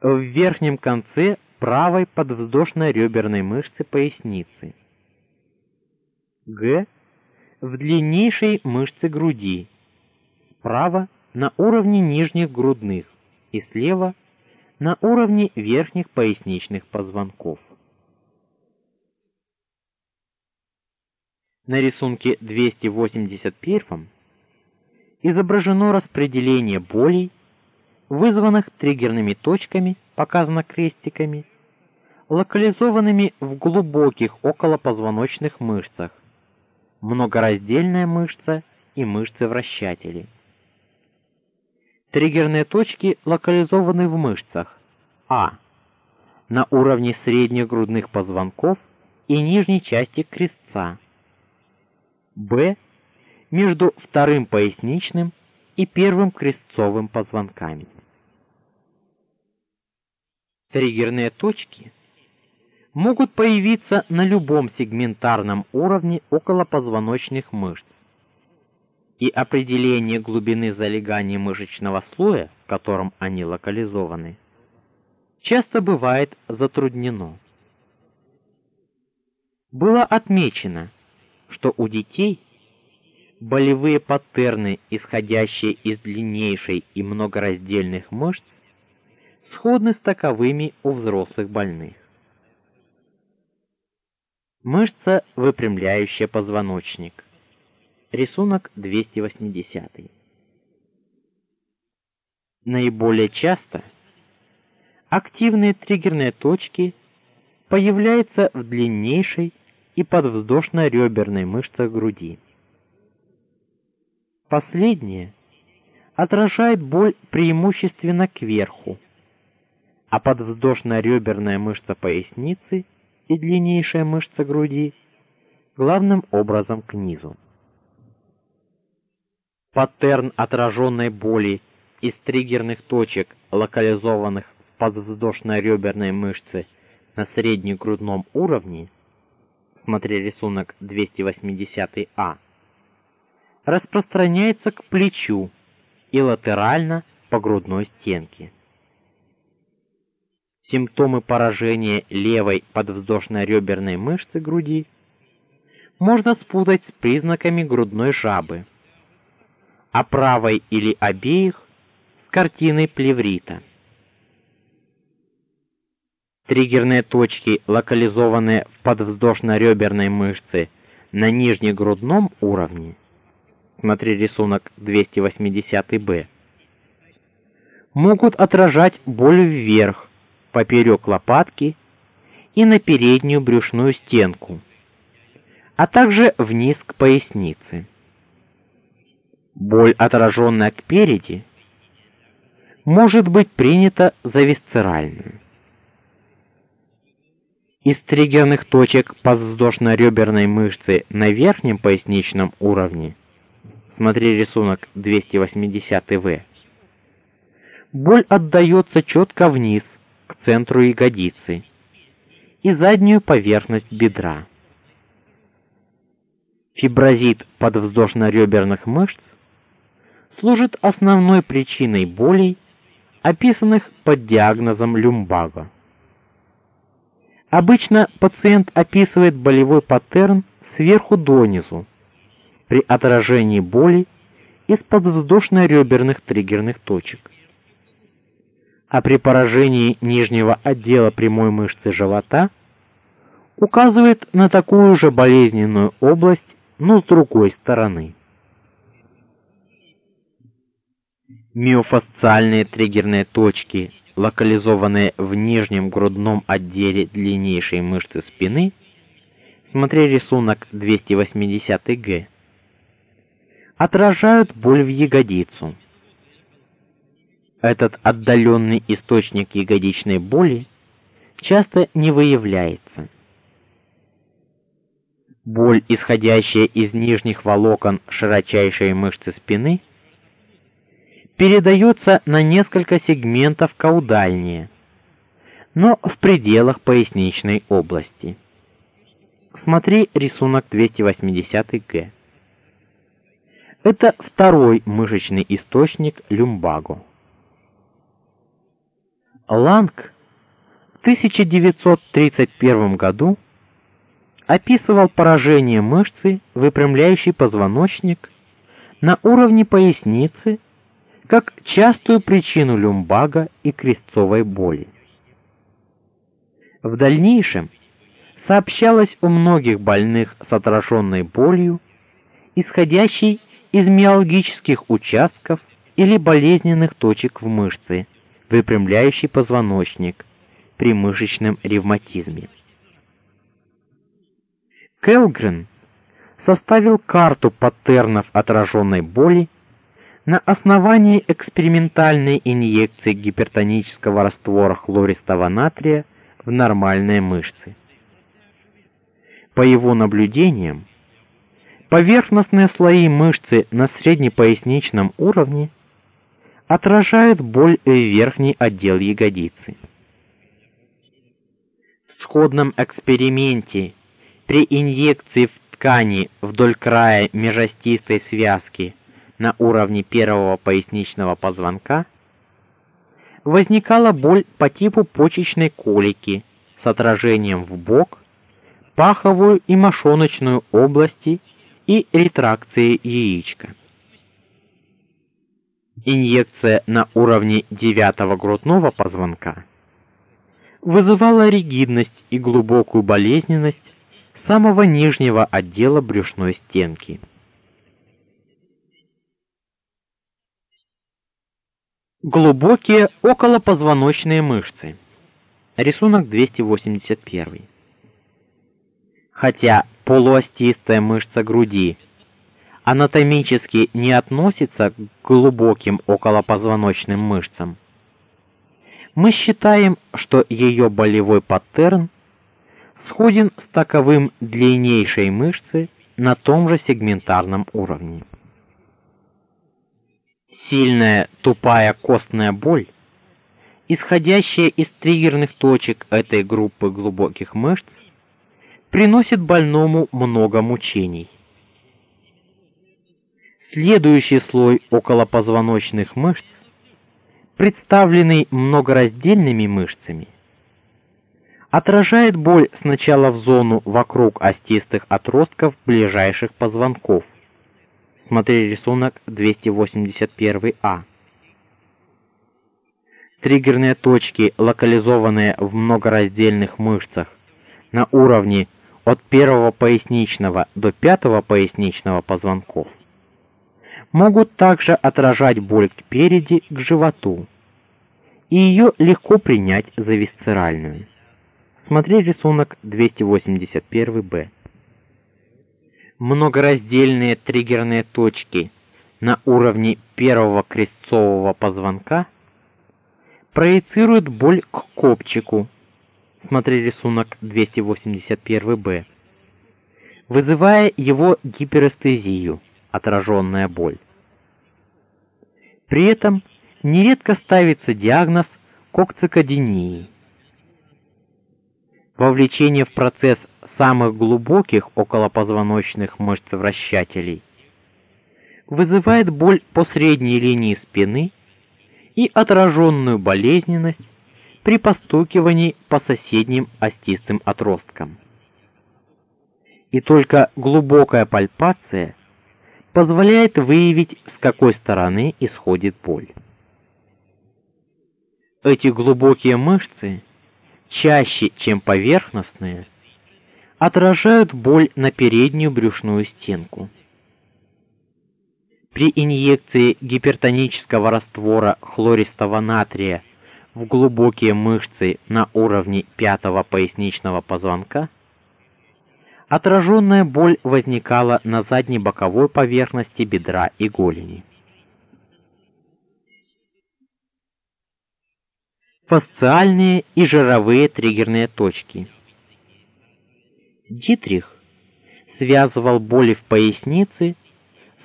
В верхнем конце правой подвздошно-реберной мышцы поясницы. Г. В длиннейшей мышце груди. Справа на уровне нижних грудных и слева на уровне верхних поясничных позвонков. На рисунке 281 изображено распределение болей, вызванных триггерными точками, показано крестиками, локализованными в глубоких околопозвоночных мышцах, многораздельная мышца и мышцы-вращатели. Триггерные точки локализованы в мышцах А на уровне средних грудных позвонков и нижней части крестца Б между вторым поясничным и первым крестцовым позвонками. Триггерные точки могут появиться на любом сегментарном уровне околопозвоночных мышц. И определение глубины залегания мышечного слоя, в котором они локализованы, часто бывает затруднено. Было отмечено, что у детей болевые паттерны, исходящие из длиннейшей и многораздельных мышц, сходны с таковыми у взрослых больных. Мышца, выпрямляющая позвоночник. Рисунок 280. Наиболее часто активные триггерные точки появляются в длиннейшей и подвздошно-реберной мышцах груди. Последнее отражает боль преимущественно кверху, а подвздошно-реберная мышца поясницы и длиннейшая мышца груди главным образом к низу. Паттерн отраженной боли из триггерных точек, локализованных в подвздошно-реберной мышце на среднегрудном уровне, смотри рисунок 280А, распространяется к плечу и латерально по грудной стенке. Симптомы поражения левой подвздошно-реберной мышцы груди можно спутать с признаками грудной жабы, а правой или обеих с картиной плеврита. Триггерные точки, локализованные в подвздошно-реберной мышце на нижнегрудном уровне, смотри рисунок 280-Б, могут отражать боль вверх, поперек лопатки и на переднюю брюшную стенку, а также вниз к пояснице. Боль, отраженная кпереди, может быть принята за висцеральную. Из триггерных точек подвздошно-реберной мышцы на верхнем поясничном уровне, смотри рисунок 280В, боль отдается четко вниз, к центру ягодицы и заднюю поверхность бедра. Фиброзит подвздошно-реберных мышц служит основной причиной болей, описанных под диагнозом люмбаго. Обычно пациент описывает болевой паттерн сверху донизу при отражении боли из подвздошно-реберных триггерных точек. А при поражении нижнего отдела прямой мышцы живота указывает на такую же болезненную область, но с другой стороны. Миофасциальные триггерные точки локализованные в нижнем грудном отделе длиннейшей мышцы спины, смотри рисунок 280-Г, отражают боль в ягодицу. Этот отдаленный источник ягодичной боли часто не выявляется. Боль, исходящая из нижних волокон широчайшей мышцы спины, передается на несколько сегментов каудальнее, но в пределах поясничной области. Смотри рисунок 280-Г. Это второй мышечный источник люмбаго. Ланг в 1931 году описывал поражение мышцы, выпрямляющей позвоночник на уровне поясницы как частую причину люмбага и крестцовой боли. В дальнейшем сообщалось у многих больных с отраженной болью, исходящей из миалгических участков или болезненных точек в мышце, выпрямляющей позвоночник при мышечном ревматизме. Келгрен составил карту паттернов отраженной боли на основании экспериментальной инъекции гипертонического раствора хлористого натрия в нормальные мышцы. По его наблюдениям, поверхностные слои мышцы на среднепоясничном уровне отражают боль в верхний отдел ягодицы. В сходном эксперименте при инъекции в ткани вдоль края межостистой связки на уровне первого поясничного позвонка, возникала боль по типу почечной колики с отражением в бок, паховую и мошоночную области и ретракцией яичка. Инъекция на уровне девятого грудного позвонка вызывала ригидность и глубокую болезненность самого нижнего отдела брюшной стенки. Глубокие околопозвоночные мышцы. Рисунок 281. Хотя полуостистая мышца груди анатомически не относится к глубоким околопозвоночным мышцам, мы считаем, что ее болевой паттерн сходен с таковым длиннейшей мышцы на том же сегментарном уровне. Сильная тупая костная боль, исходящая из триггерных точек этой группы глубоких мышц, приносит больному много мучений. Следующий слой околопозвоночных мышц, представленный многораздельными мышцами, отражает боль сначала в зону вокруг остистых отростков ближайших позвонков, Смотри рисунок 281А. Триггерные точки, локализованные в многораздельных мышцах на уровне от первого поясничного до пятого поясничного позвонков, могут также отражать боль спереди к животу, и ее легко принять за висцеральную. Смотри рисунок 281-Б. Многораздельные триггерные точки на уровне первого крестцового позвонка проецируют боль к копчику. Смотри рисунок 281-Б. Вызывая его гиперэстезию, отраженная боль. При этом нередко ставится диагноз кокцикодинии. Вовлечение в процесс самых глубоких околопозвоночных мышц вращателей вызывает боль по средней линии спины и отраженную болезненность при постукивании по соседним остистым отросткам. И только глубокая пальпация позволяет выявить, с какой стороны исходит боль. Эти глубокие мышцы чаще, чем поверхностные, отражают боль на переднюю брюшную стенку. При инъекции гипертонического раствора хлористого натрия в глубокие мышцы на уровне пятого поясничного позвонка отраженная боль возникала на задней боковой поверхности бедра и голени. Фасциальные и жировые триггерные точки. Дитрих связывал боли в пояснице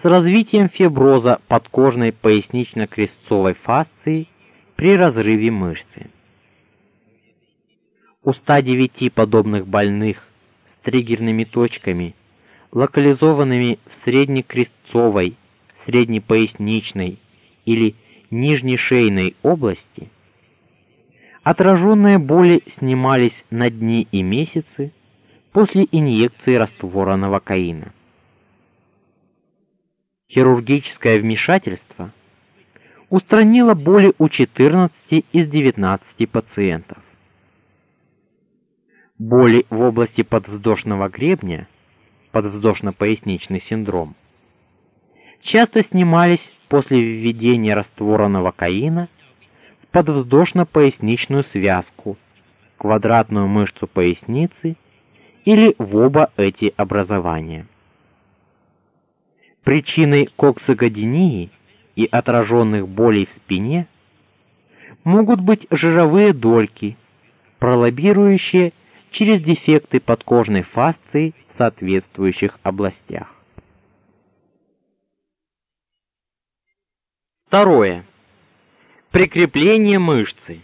с развитием фиброза подкожной пояснично-крестцовой фасции при разрыве мышцы. У 109 подобных больных с триггерными точками, локализованными в среднекрестцовой, среднепоясничной или нижнешейной области, Отраженные боли снимались на дни и месяцы после инъекции раствора новокаина. Хирургическое вмешательство устранило боли у 14 из 19 пациентов. Боли в области подвздошного гребня, подвздошно-поясничный синдром, часто снимались после введения раствора новокаина подвздошно-поясничную связку, квадратную мышцу поясницы или в оба эти образования. Причиной коксагодинии и отраженных болей в спине могут быть жировые дольки, пролоббирующие через дефекты подкожной фасции в соответствующих областях. Второе. Прикрепление мышцы.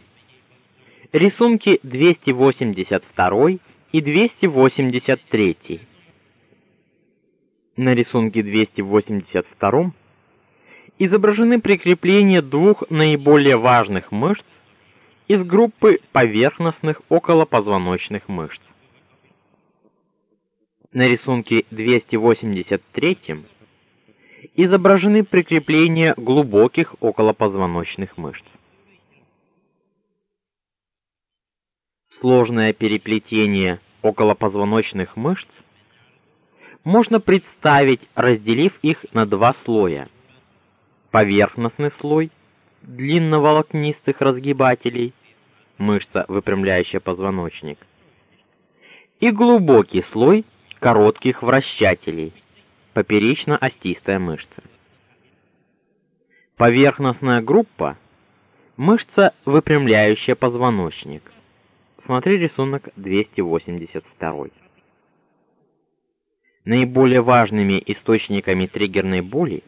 Рисунки 282 и 283. На рисунке 282 изображены прикрепления двух наиболее важных мышц из группы поверхностных околопозвоночных мышц. На рисунке 283 изображены прикрепления глубоких околопозвоночных мышц. Сложное переплетение околопозвоночных мышц можно представить, разделив их на два слоя. Поверхностный слой длинноволокнистых разгибателей, мышца, выпрямляющая позвоночник, и глубокий слой коротких вращателей, поперечно-остистая мышца. Поверхностная группа мышца, выпрямляющая позвоночник. Смотри рисунок 282. Наиболее важными источниками триггерной боли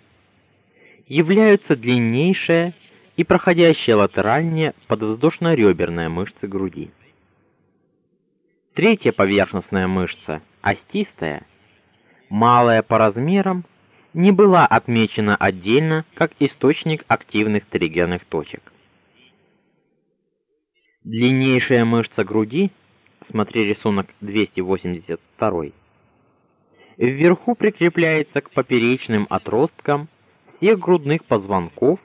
являются длиннейшая и проходящая латеральнее подвздошно-реберная мышцы груди. Третья поверхностная мышца, остистая, малая по размерам, не была отмечена отдельно как источник активных триггерных точек. Длиннейшая мышца груди, смотри рисунок 282, вверху прикрепляется к поперечным отросткам всех грудных позвонков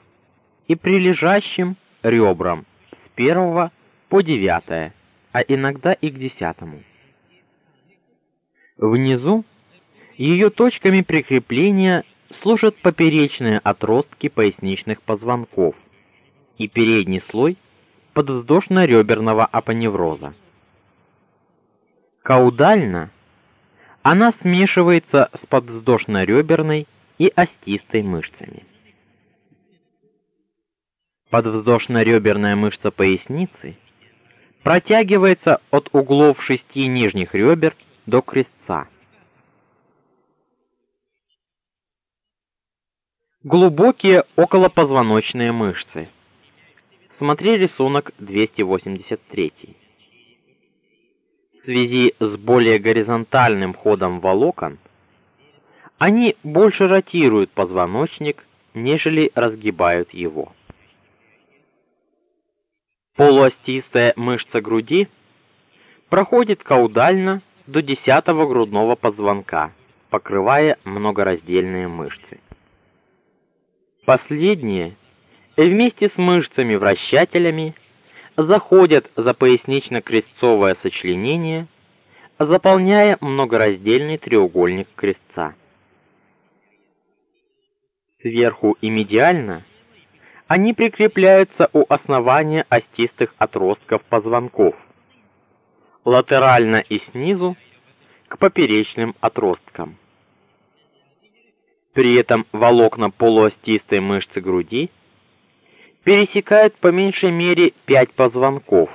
и прилежащим ребрам первого по девятое, а иногда и к десятому. Внизу ее точками прикрепления служат поперечные отростки поясничных позвонков и передний слой подвздошно-реберного апоневроза. Каудально она смешивается с подвздошно-реберной и остистой мышцами. Подвздошно-реберная мышца поясницы протягивается от углов шести нижних ребер до крестца. Глубокие околопозвоночные мышцы. Смотри рисунок 283. В связи с более горизонтальным ходом волокон они больше ротируют позвоночник, нежели разгибают его. Полуостистая мышца груди проходит каудально до 10 грудного позвонка, покрывая многораздельные мышцы. Последние вместе с мышцами-вращателями заходят за пояснично-крестцовое сочленение, заполняя многораздельный треугольник крестца. Сверху и медиально они прикрепляются у основания остистых отростков позвонков, латерально и снизу к поперечным отросткам. При этом волокна полуостистой мышцы груди пересекают по меньшей мере 5 позвонков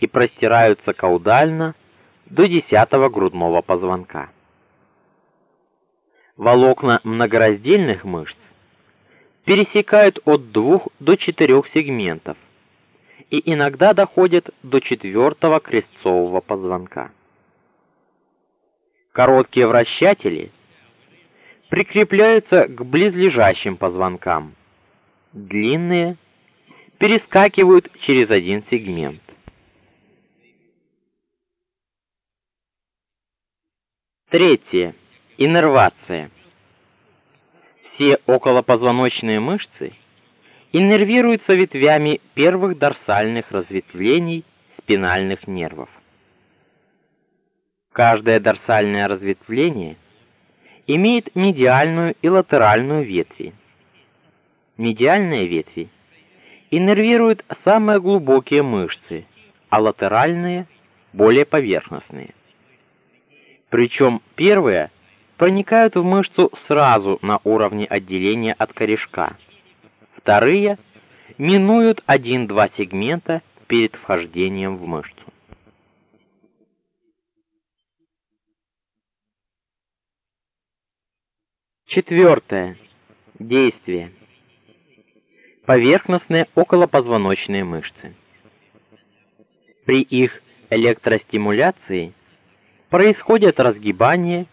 и простираются каудально до 10 грудного позвонка. Волокна многораздельных мышц пересекают от 2 до 4 сегментов и иногда доходят до четвертого крестцового позвонка. Короткие вращатели – прикрепляются к близлежащим позвонкам. Длинные перескакивают через один сегмент. Третье. Иннервация. Все околопозвоночные мышцы иннервируются ветвями первых дорсальных разветвлений спинальных нервов. Каждое дорсальное разветвление имеет медиальную и латеральную ветви. Медиальные ветви иннервируют самые глубокие мышцы, а латеральные более поверхностные. Причем первые проникают в мышцу сразу на уровне отделения от корешка. Вторые минуют один-два сегмента перед вхождением в мышцу. Четвертое. Действие. Поверхностные околопозвоночные мышцы. При их электростимуляции происходит разгибание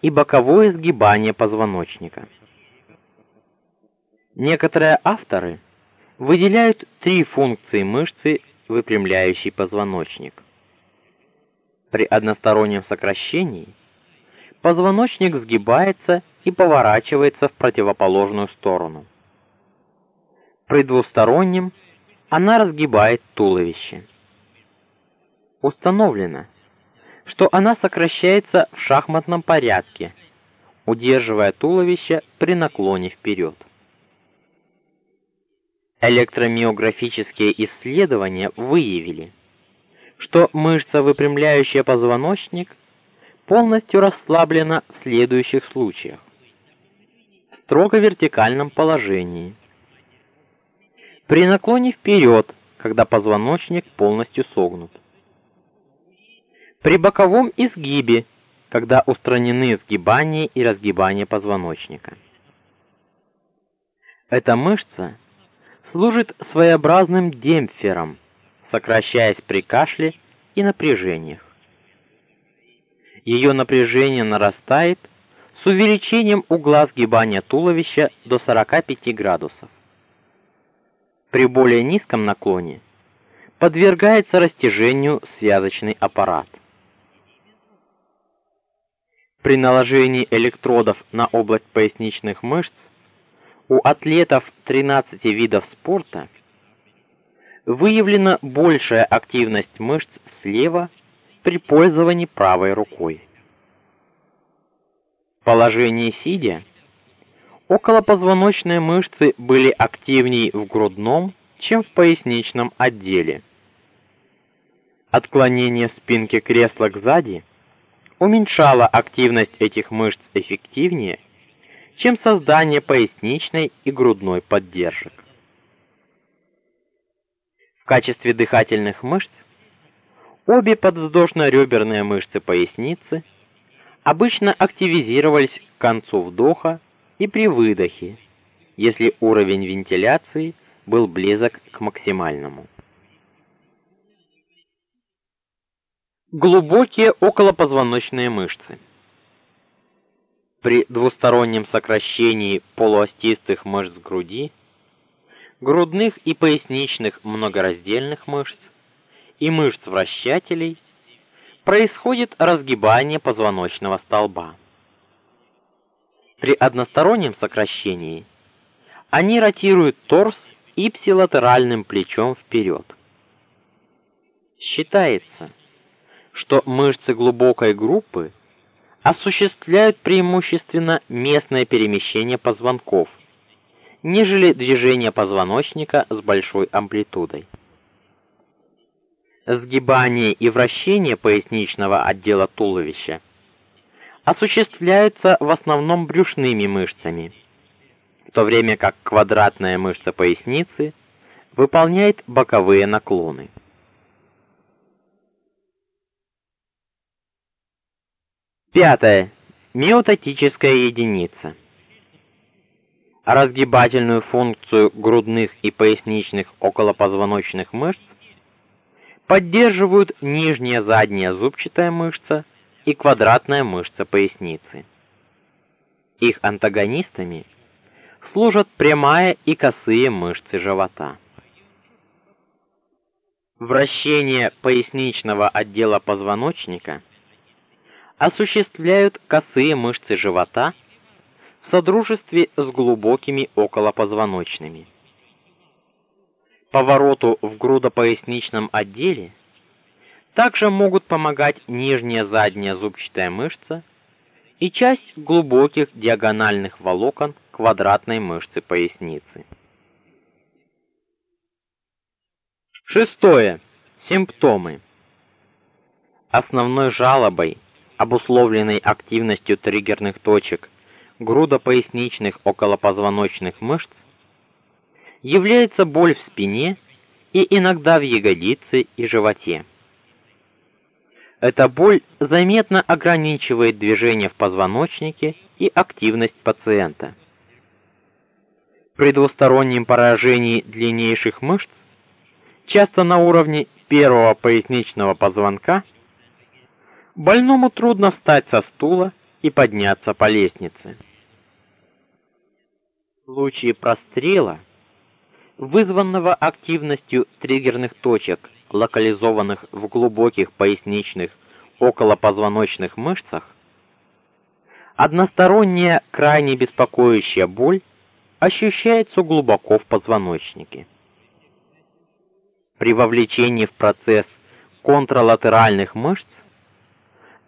и боковое сгибание позвоночника. Некоторые авторы выделяют три функции мышцы, выпрямляющей позвоночник. При одностороннем сокращении позвоночник сгибается и поворачивается в противоположную сторону. При двустороннем она разгибает туловище. Установлено, что она сокращается в шахматном порядке, удерживая туловище при наклоне вперед. Электромиографические исследования выявили, что мышца, выпрямляющая позвоночник, полностью расслаблена в следующих случаях строго вертикальном положении. При наклоне вперед, когда позвоночник полностью согнут. При боковом изгибе, когда устранены сгибание и разгибание позвоночника. Эта мышца служит своеобразным демпфером, сокращаясь при кашле и напряжениях. Ее напряжение нарастает с увеличением угла сгибания туловища до 45 градусов. При более низком наклоне подвергается растяжению связочный аппарат. При наложении электродов на область поясничных мышц у атлетов 13 видов спорта выявлена большая активность мышц слева при пользовании правой рукой. В положении сидя околопозвоночные мышцы были активнее в грудном, чем в поясничном отделе. Отклонение спинки кресла к сзади уменьшало активность этих мышц эффективнее, чем создание поясничной и грудной поддержек. В качестве дыхательных мышц обе подвздошно-реберные мышцы поясницы обычно активизировались к концу вдоха и при выдохе, если уровень вентиляции был близок к максимальному. Глубокие околопозвоночные мышцы. При двустороннем сокращении полуостистых мышц груди, грудных и поясничных многораздельных мышц и мышц вращателей происходит разгибание позвоночного столба. При одностороннем сокращении они ротируют торс ипсилатеральным плечом вперед. Считается, что мышцы глубокой группы осуществляют преимущественно местное перемещение позвонков, нежели движение позвоночника с большой амплитудой. Сгибание и вращение поясничного отдела туловища осуществляются в основном брюшными мышцами, в то время как квадратная мышца поясницы выполняет боковые наклоны. Пятое. Миотатическая единица. Разгибательную функцию грудных и поясничных околопозвоночных мышц поддерживают нижняя задняя зубчатая мышца и квадратная мышца поясницы. Их антагонистами служат прямая и косые мышцы живота. Вращение поясничного отдела позвоночника – осуществляют косые мышцы живота в содружестве с глубокими околопозвоночными. Повороту в грудопоясничном отделе также могут помогать нижняя задняя зубчатая мышца и часть глубоких диагональных волокон квадратной мышцы поясницы. Шестое. Симптомы. Основной жалобой обусловленной активностью триггерных точек грудопоясничных околопозвоночных мышц, является боль в спине и иногда в ягодице и животе. Эта боль заметно ограничивает движение в позвоночнике и активность пациента. При двустороннем поражении длиннейших мышц, часто на уровне первого поясничного позвонка, Больному трудно встать со стула и подняться по лестнице. В случае прострела, вызванного активностью триггерных точек, локализованных в глубоких поясничных околопозвоночных мышцах, односторонняя крайне беспокоящая боль ощущается глубоко в позвоночнике. При вовлечении в процесс контралатеральных мышц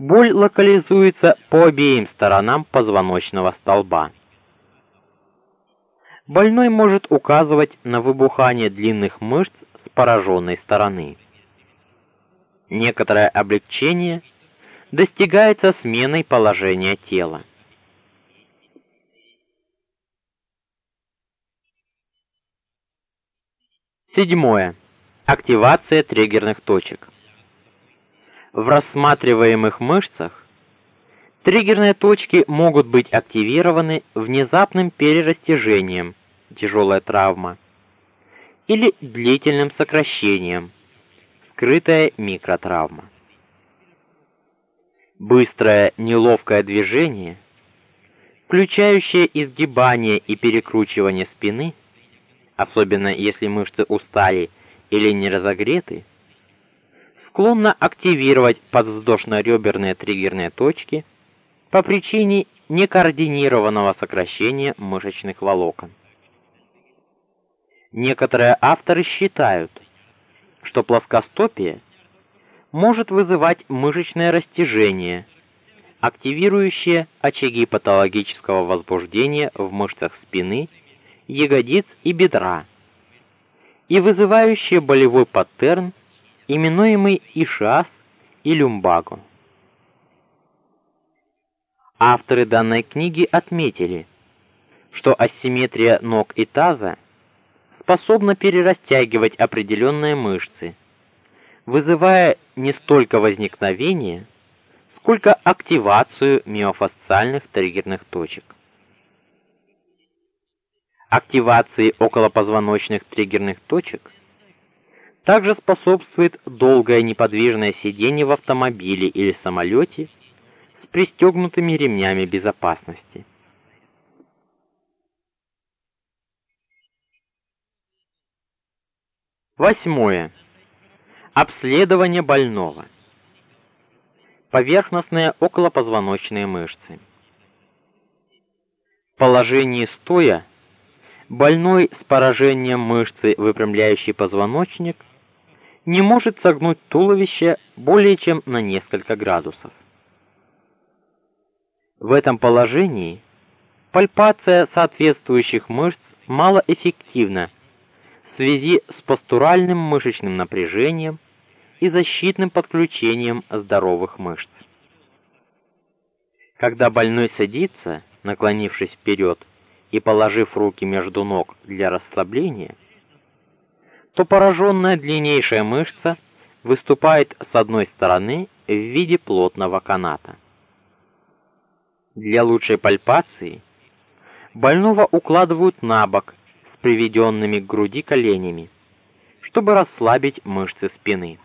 Боль локализуется по обеим сторонам позвоночного столба. Больной может указывать на выбухание длинных мышц пораженной стороны. Некоторое облегчение достигается сменой положения тела. Седьмое. Активация триггерных точек в рассматриваемых мышцах триггерные точки могут быть активированы внезапным перерастяжением, тяжелая травма, или длительным сокращением, скрытая микротравма. Быстрое неловкое движение, включающее изгибание и перекручивание спины, особенно если мышцы устали или не разогреты, склонна активировать подвздошно-реберные триггерные точки по причине некоординированного сокращения мышечных волокон. Некоторые авторы считают, что плоскостопие может вызывать мышечное растяжение, активирующее очаги патологического возбуждения в мышцах спины, ягодиц и бедра, и вызывающее болевой паттерн, именуемый ишиаз и люмбаго. Авторы данной книги отметили, что асимметрия ног и таза способна перерастягивать определенные мышцы, вызывая не столько возникновение, сколько активацию миофасциальных триггерных точек. Активации околопозвоночных триггерных точек также способствует долгое неподвижное сидение в автомобиле или самолете с пристегнутыми ремнями безопасности. Восьмое. Обследование больного. Поверхностные околопозвоночные мышцы. В положении стоя больной с поражением мышцы, выпрямляющей позвоночник, не может согнуть туловище более чем на несколько градусов. В этом положении пальпация соответствующих мышц малоэффективна в связи с постуральным мышечным напряжением и защитным подключением здоровых мышц. Когда больной садится, наклонившись вперед и положив руки между ног для расслабления, то пораженная длиннейшая мышца выступает с одной стороны в виде плотного каната. Для лучшей пальпации больного укладывают на бок приведенными к груди коленями, чтобы расслабить мышцы спины.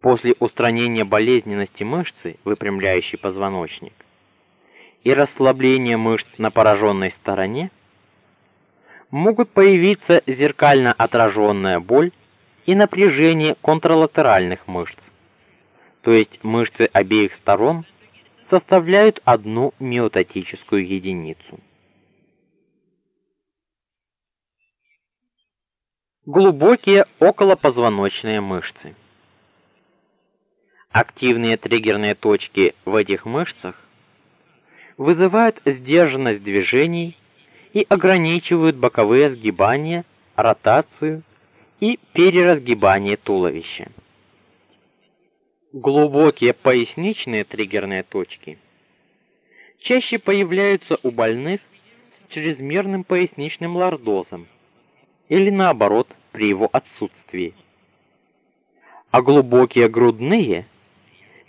После устранения болезненности мышцы, выпрямляющей позвоночник, и расслабления мышц на пораженной стороне, могут появиться зеркально отраженная боль и напряжение контралатеральных мышц. То есть мышцы обеих сторон составляют одну миотатическую единицу. Глубокие околопозвоночные мышцы. Активные триггерные точки в этих мышцах вызывают сдержанность движений и ограничивают боковые сгибания, ротацию и переразгибание туловища. Глубокие поясничные триггерные точки чаще появляются у больных с чрезмерным поясничным лордозом или наоборот при его отсутствии. А глубокие грудные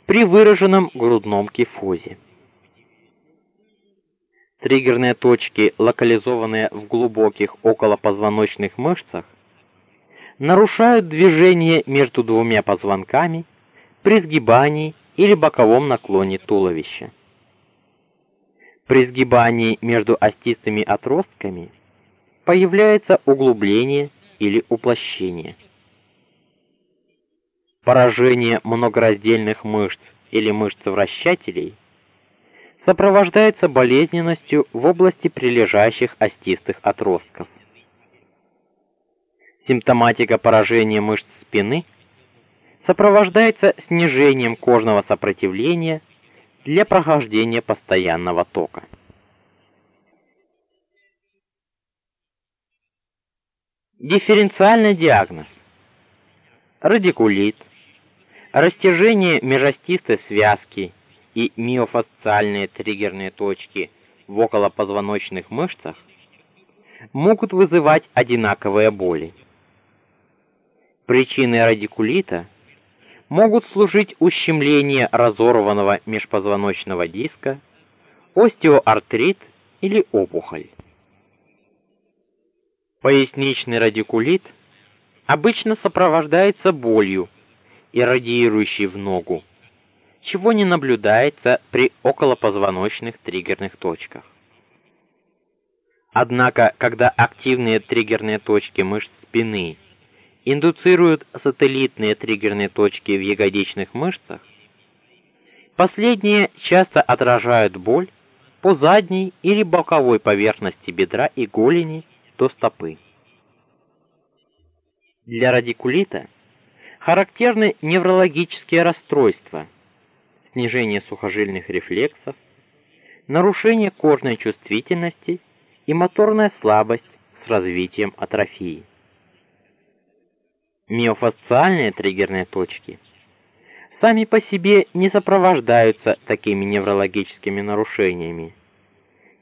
при выраженном грудном кифозе. Триггерные точки, локализованные в глубоких околопозвоночных мышцах, нарушают движение между двумя позвонками при сгибании или боковом наклоне туловища. При сгибании между остистыми отростками появляется углубление или уплощение. Поражение многораздельных мышц или мышц вращателей сопровождается болезненностью в области прилежащих остистых отростков. Симптоматика поражения мышц спины сопровождается снижением кожного сопротивления для прохождения постоянного тока. Дифференциальный диагноз. Радикулит, растяжение межостистой связки и миофасциальные триггерные точки в околопозвоночных мышцах могут вызывать одинаковые боли. Причиной радикулита могут служить ущемление разорванного межпозвоночного диска, остеоартрит или опухоль. Поясничный радикулит обычно сопровождается болью, иррадиирующей в ногу, чего не наблюдается при околопозвоночных триггерных точках. Однако, когда активные триггерные точки мышц спины индуцируют сателлитные триггерные точки в ягодичных мышцах, последние часто отражают боль по задней или боковой поверхности бедра и голени до стопы. Для радикулита характерны неврологические расстройства, снижение сухожильных рефлексов, нарушение кожной чувствительности и моторная слабость с развитием атрофии. Миофасциальные триггерные точки сами по себе не сопровождаются такими неврологическими нарушениями,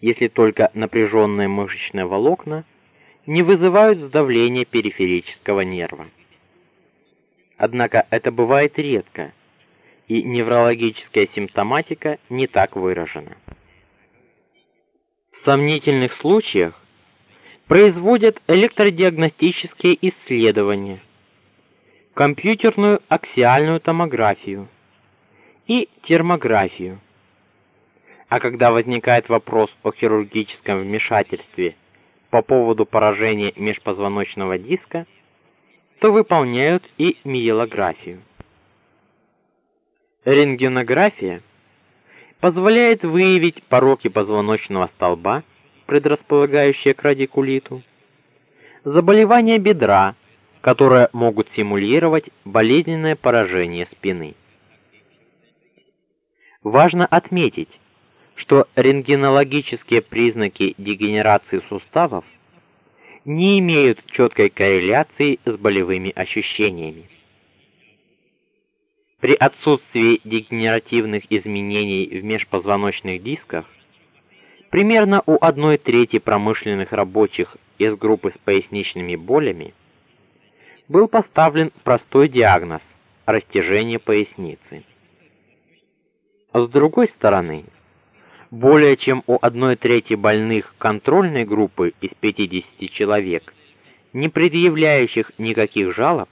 если только напряженные мышечные волокна не вызывают сдавления периферического нерва. Однако это бывает редко, и неврологическая симптоматика не так выражена. В сомнительных случаях производят электродиагностические исследования, компьютерную аксиальную томографию и термографию. А когда возникает вопрос о хирургическом вмешательстве по поводу поражения межпозвоночного диска, то выполняют и миелографию. Рентгенография позволяет выявить пороки позвоночного столба, предрасполагающие к радикулиту, заболевания бедра, которые могут симулировать болезненное поражение спины. Важно отметить, что рентгенологические признаки дегенерации суставов не имеют четкой корреляции с болевыми ощущениями. При отсутствии дегенеративных изменений в межпозвоночных дисках примерно у 1 трети промышленных рабочих из группы с поясничными болями был поставлен простой диагноз растяжение поясницы. С другой стороны, более чем у 1 трети больных контрольной группы из 50 человек, не предъявляющих никаких жалоб,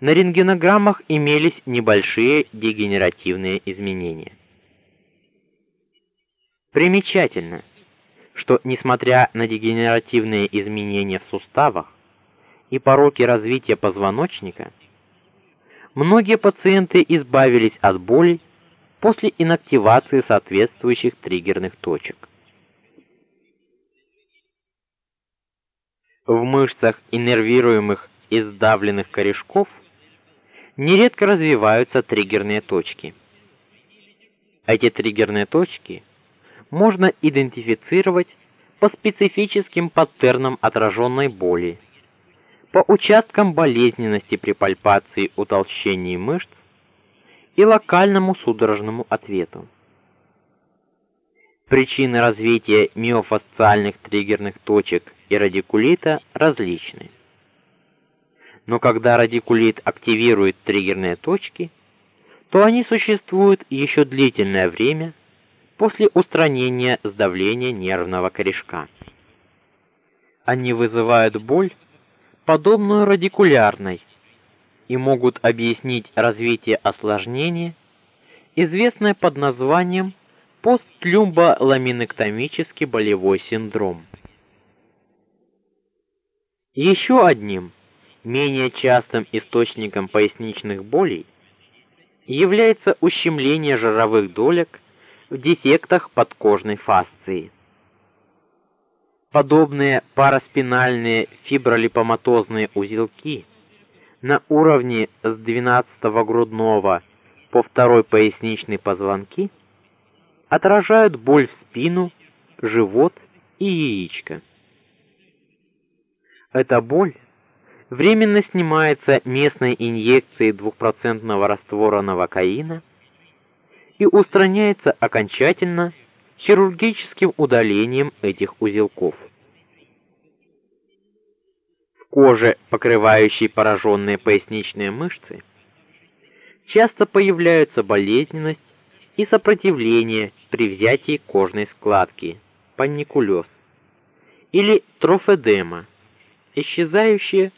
на рентгенограммах имелись небольшие дегенеративные изменения. Примечательно, что несмотря на дегенеративные изменения в суставах, и пороки развития позвоночника, многие пациенты избавились от боли после инактивации соответствующих триггерных точек. В мышцах иннервируемых из сдавленных корешков нередко развиваются триггерные точки. Эти триггерные точки можно идентифицировать по специфическим паттернам отраженной боли по участкам болезненности при пальпации утолщений мышц и локальному судорожному ответу. Причины развития миофасциальных триггерных точек и радикулита различны. Но когда радикулит активирует триггерные точки, то они существуют еще длительное время после устранения сдавления нервного корешка. Они вызывают боль подобную радикулярной, и могут объяснить развитие осложнения, известное под названием постлюмболаминоктомический болевой синдром. Еще одним, менее частым источником поясничных болей является ущемление жировых долек в дефектах подкожной фасции. Подобные параспинальные фибролипоматозные узелки на уровне с 12 грудного по второй поясничный позвонки отражают боль в спину, живот и яичко. Эта боль временно снимается местной инъекцией двухпроцентного раствора новокаина и устраняется окончательно хирургическим удалением этих узелков. Коже, покрывающей пораженные поясничные мышцы, часто появляются болезненность и сопротивление при взятии кожной складки, паникулез, или трофедема, исчезающие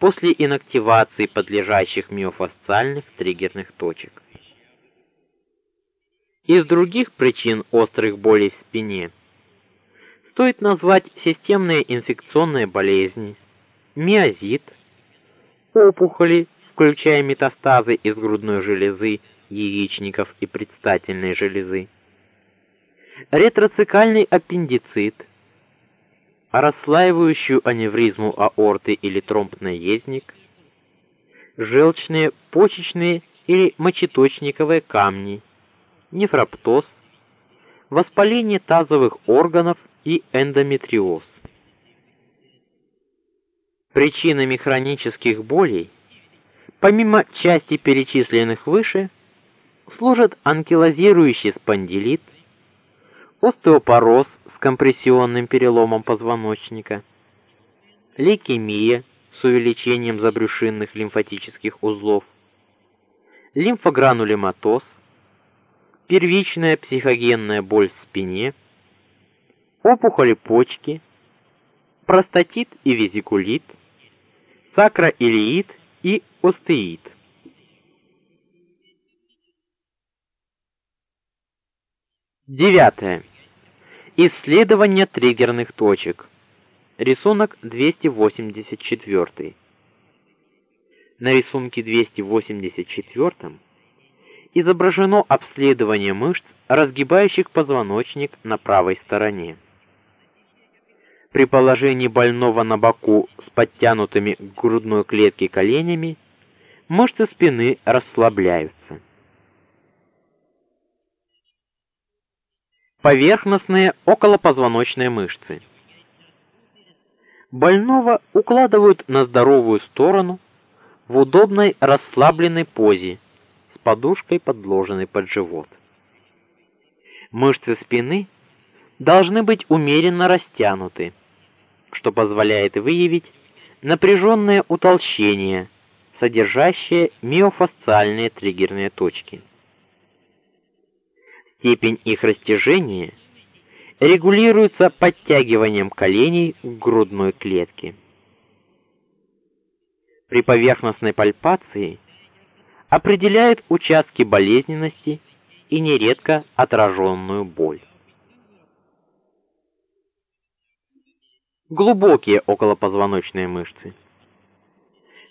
после инактивации подлежащих миофасциальных триггерных точек. Из других причин острых болей в спине стоит назвать системные инфекционные болезни, миозит, опухоли, включая метастазы из грудной железы, яичников и предстательной железы, ретроцикальный аппендицит, расслаивающую аневризму аорты или тромб наездник, желчные, почечные или мочеточниковые камни, нефроптоз, воспаление тазовых органов и эндометриоз. Причинами хронических болей, помимо части перечисленных выше, служат анкилозирующий спондилит, остеопороз с компрессионным переломом позвоночника, лейкемия с увеличением забрюшинных лимфатических узлов, лимфогранулематоз, первичная психогенная боль в спине, опухоли почки, простатит и везикулит, сакроилиит и остеит. Девятое. Исследование триггерных точек. Рисунок 284. На рисунке 284 изображено обследование мышц, разгибающих позвоночник на правой стороне. При положении больного на боку с подтянутыми к грудной клетке коленями мышцы спины расслабляются. Поверхностные околопозвоночные мышцы. Больного укладывают на здоровую сторону в удобной расслабленной позе с подушкой, подложенной под живот. Мышцы спины должны быть умеренно растянуты что позволяет выявить напряженное утолщение, содержащее миофасциальные триггерные точки. Степень их растяжения регулируется подтягиванием коленей к грудной клетке. При поверхностной пальпации определяют участки болезненности и нередко отраженную боль. Глубокие околопозвоночные мышцы.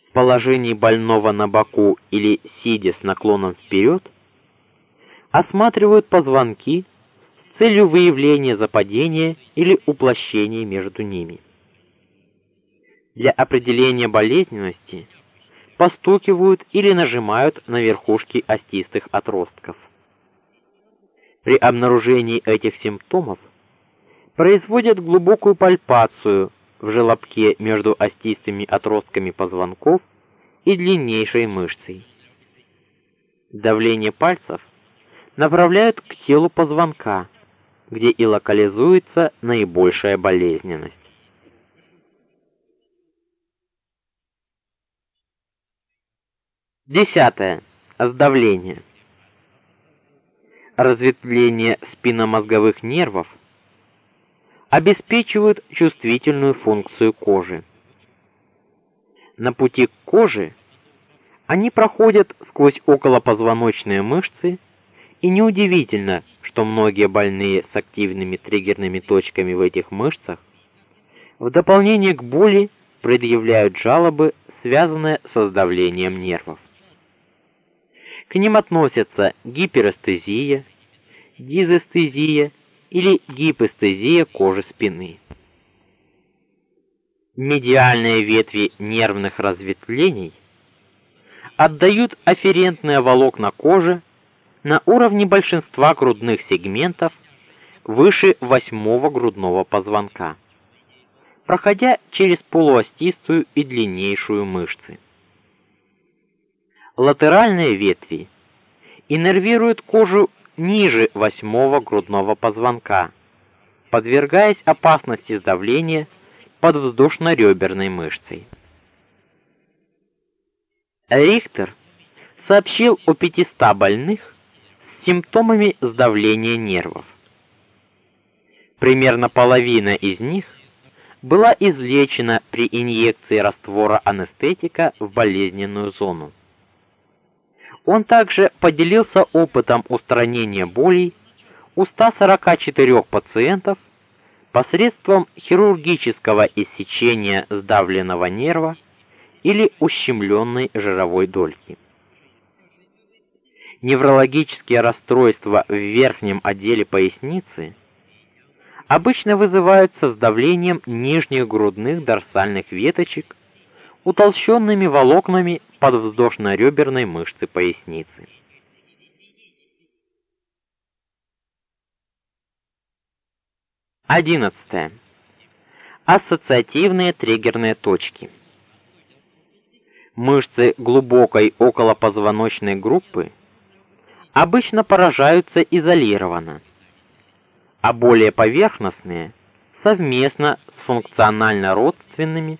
В положении больного на боку или сидя с наклоном вперед осматривают позвонки с целью выявления западения или уплощения между ними. Для определения болезненности постукивают или нажимают на верхушки остистых отростков. При обнаружении этих симптомов производят глубокую пальпацию в желобке между остистыми отростками позвонков и длиннейшей мышцей. Давление пальцев направляют к телу позвонка, где и локализуется наибольшая болезненность. Десятое. Сдавление. Разветвление спинномозговых нервов – обеспечивают чувствительную функцию кожи. На пути к коже они проходят сквозь околопозвоночные мышцы, и неудивительно, что многие больные с активными триггерными точками в этих мышцах в дополнение к боли предъявляют жалобы, связанные с сдавлением нервов. К ним относятся гиперэстезия, дизэстезия или гипостезия кожи спины. Медиальные ветви нервных разветвлений отдают афферентные волокна кожи на уровне большинства грудных сегментов выше восьмого грудного позвонка, проходя через полуостистую и длиннейшую мышцы. Латеральные ветви иннервируют кожу ниже восьмого грудного позвонка, подвергаясь опасности сдавления подвздошно-реберной мышцей. Рихтер сообщил о 500 больных с симптомами сдавления нервов. Примерно половина из них была излечена при инъекции раствора анестетика в болезненную зону. Он также поделился опытом устранения болей у 144 пациентов посредством хирургического иссечения сдавленного нерва или ущемленной жировой дольки. Неврологические расстройства в верхнем отделе поясницы, обычно вызываются с давлением нижних грудных дорсальных веточек, утолщенными волокнами подвздошно-реберной мышцы поясницы. Одиннадцатое. Ассоциативные триггерные точки. Мышцы глубокой околопозвоночной группы обычно поражаются изолированно, а более поверхностные совместно с функционально родственными,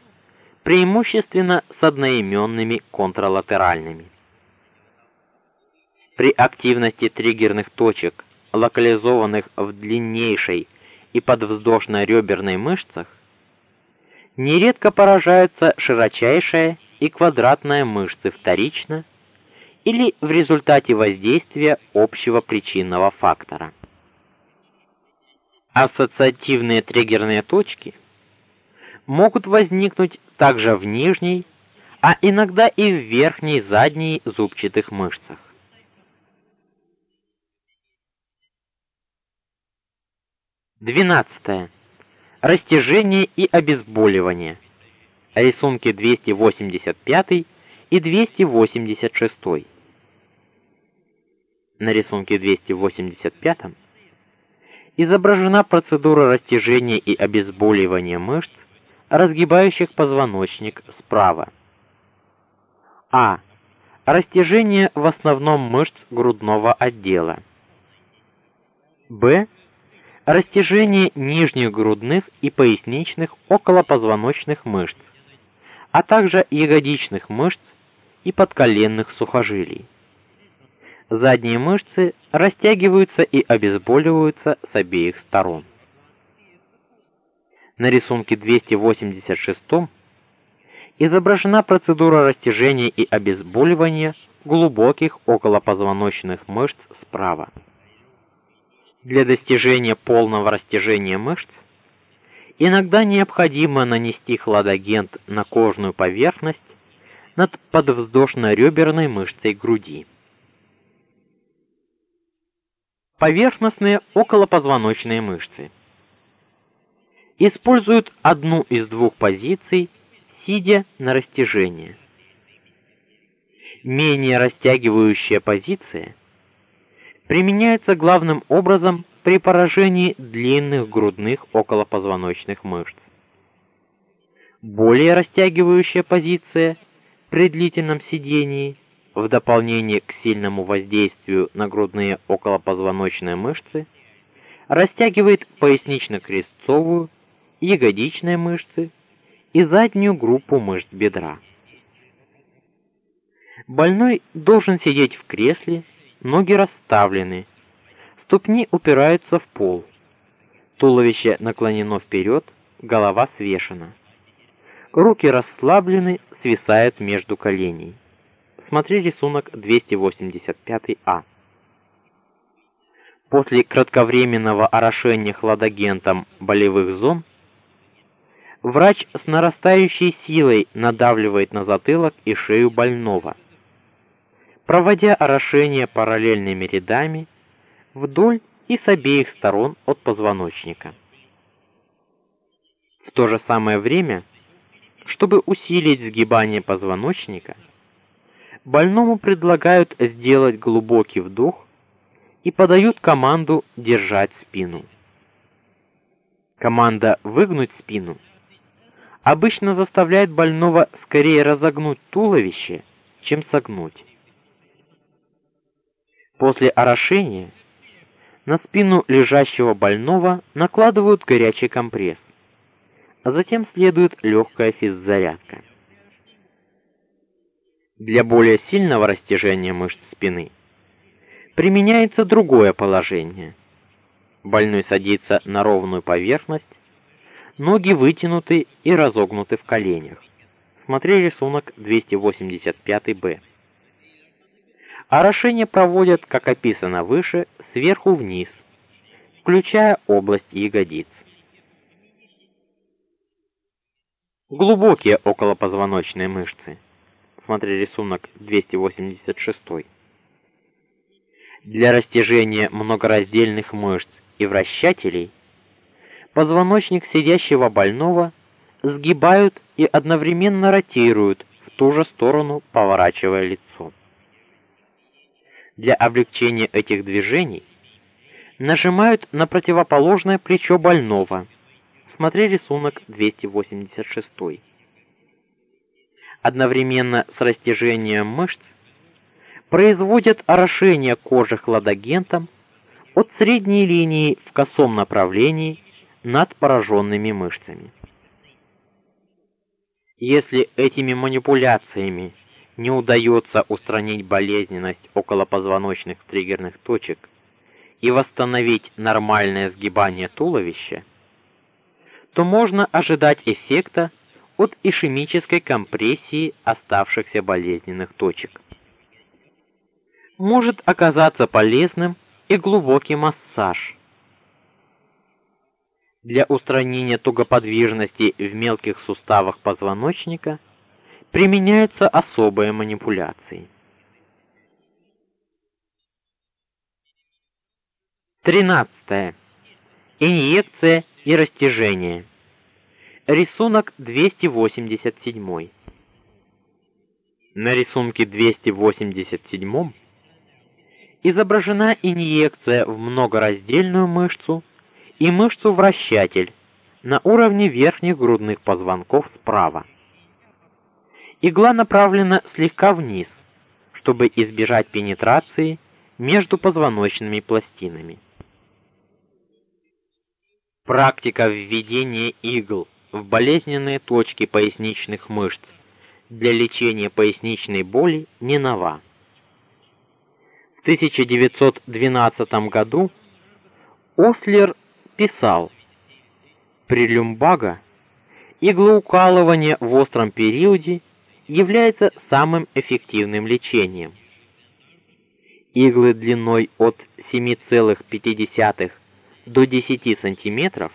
преимущественно с одноименными контралатеральными. При активности триггерных точек, локализованных в длиннейшей и подвздошно-реберной мышцах, нередко поражаются широчайшая и квадратная мышцы вторично или в результате воздействия общего причинного фактора. Ассоциативные триггерные точки могут возникнуть также в нижней, а иногда и в верхней задней зубчатых мышцах. Двенадцатое. Растяжение и обезболивание. Рисунки 285 и 286. На рисунке 285 изображена процедура растяжения и обезболивания мышц, разгибающих позвоночник справа. А. Растяжение в основном мышц грудного отдела. Б растяжение нижних грудных и поясничных околопозвоночных мышц, а также ягодичных мышц и подколенных сухожилий. Задние мышцы растягиваются и обезболиваются с обеих сторон. На рисунке 286 изображена процедура растяжения и обезболивания глубоких околопозвоночных мышц справа. Для достижения полного растяжения мышц иногда необходимо нанести хладагент на кожную поверхность над подвздошно-реберной мышцей груди. Поверхностные околопозвоночные мышцы используют одну из двух позиций, сидя на растяжение. Менее растягивающая позиция применяется главным образом при поражении длинных грудных околопозвоночных мышц. Более растягивающая позиция при длительном сидении в дополнение к сильному воздействию на грудные околопозвоночные мышцы растягивает пояснично-крестцовую, ягодичные мышцы и заднюю группу мышц бедра. Больной должен сидеть в кресле ноги расставлены, ступни упираются в пол, туловище наклонено вперед, голова свешена. Руки расслаблены, свисают между коленей. Смотри рисунок 285А. После кратковременного орошения хладагентом болевых зон врач с нарастающей силой надавливает на затылок и шею больного проводя орошение параллельными рядами вдоль и с обеих сторон от позвоночника. В то же самое время, чтобы усилить сгибание позвоночника, больному предлагают сделать глубокий вдох и подают команду держать спину. Команда выгнуть спину обычно заставляет больного скорее разогнуть туловище, чем согнуть. После орошения на спину лежащего больного накладывают горячий компресс, а затем следует легкая физзарядка. Для более сильного растяжения мышц спины применяется другое положение. Больной садится на ровную поверхность, ноги вытянуты и разогнуты в коленях. Смотри рисунок 285-Б. Орошение проводят, как описано выше, сверху вниз, включая область ягодиц. Глубокие околопозвоночные мышцы. Смотри рисунок 286. Для растяжения многораздельных мышц и вращателей позвоночник сидящего больного сгибают и одновременно ротируют в ту же сторону, поворачивая лицо. Для облегчения этих движений нажимают на противоположное плечо больного. Смотри рисунок 286. Одновременно с растяжением мышц производят орошение кожи хладагентом от средней линии в косом направлении над пораженными мышцами. Если этими манипуляциями не удается устранить болезненность околопозвоночных триггерных точек и восстановить нормальное сгибание туловища, то можно ожидать эффекта от ишемической компрессии оставшихся болезненных точек. Может оказаться полезным и глубокий массаж. Для устранения тугоподвижности в мелких суставах позвоночника применяются особые манипуляции. Тринадцатое. Инъекция и растяжение. Рисунок 287. На рисунке 287 изображена инъекция в многораздельную мышцу и мышцу-вращатель на уровне верхних грудных позвонков справа. Игла направлена слегка вниз, чтобы избежать пенетрации между позвоночными пластинами. Практика введения игл в болезненные точки поясничных мышц для лечения поясничной боли не нова. В 1912 году Ослер писал: при люмбага иглоукалывание в остром периоде является самым эффективным лечением. Иглы длиной от 7,5 до 10 сантиметров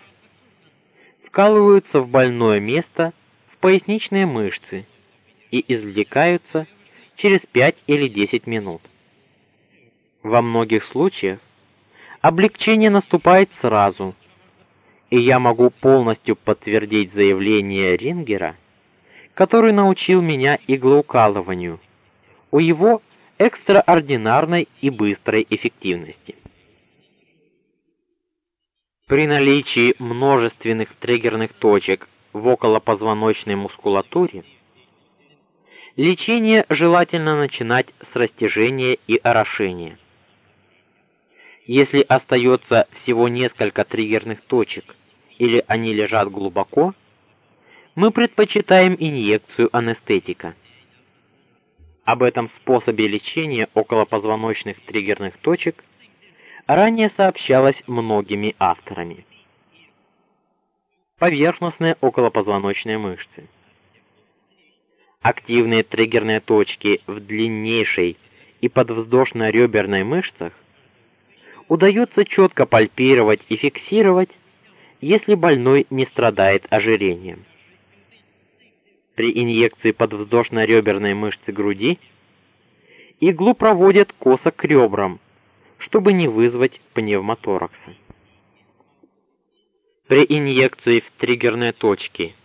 вкалываются в больное место в поясничные мышцы и извлекаются через 5 или 10 минут. Во многих случаях облегчение наступает сразу, и я могу полностью подтвердить заявление Рингера, который научил меня иглоукалыванию, у его экстраординарной и быстрой эффективности. При наличии множественных триггерных точек в околопозвоночной мускулатуре лечение желательно начинать с растяжения и орошения. Если остается всего несколько триггерных точек или они лежат глубоко, мы предпочитаем инъекцию анестетика. Об этом способе лечения околопозвоночных триггерных точек ранее сообщалось многими авторами. Поверхностные околопозвоночные мышцы. Активные триггерные точки в длиннейшей и подвздошно-реберной мышцах удается четко пальпировать и фиксировать, если больной не страдает ожирением. При инъекции подвздошно-реберной мышцы груди иглу проводят косо к ребрам, чтобы не вызвать пневмоторакса. При инъекции в триггерные точки,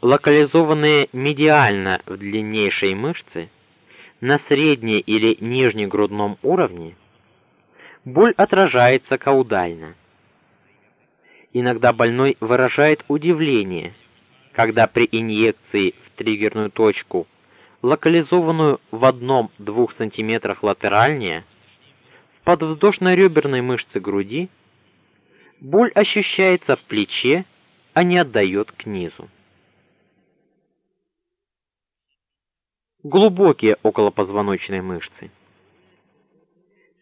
локализованные медиально в длиннейшей мышце, на средней или нижнегрудном уровне, боль отражается каудально. Иногда больной выражает удивление, когда при инъекции в триггерную точку, локализованную в 1-2 см латеральнее, в подвздошно-реберной мышце груди, боль ощущается в плече, а не отдает к низу. Глубокие околопозвоночные мышцы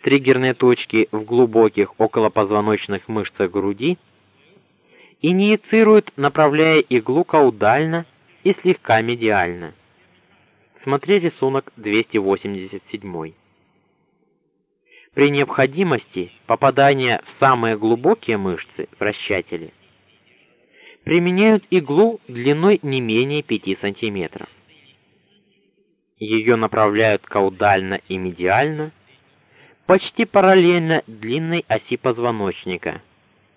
триггерные точки в глубоких околопозвоночных мышцах груди, инициируют, направляя иглу каудально и слегка медиально. Смотри рисунок 287. При необходимости попадания в самые глубокие мышцы вращатели применяют иглу длиной не менее 5 см. Ее направляют каудально и медиально почти параллельно длинной оси позвоночника,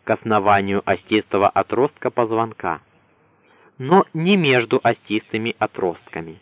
к основанию остистого отростка позвонка, но не между остистыми отростками.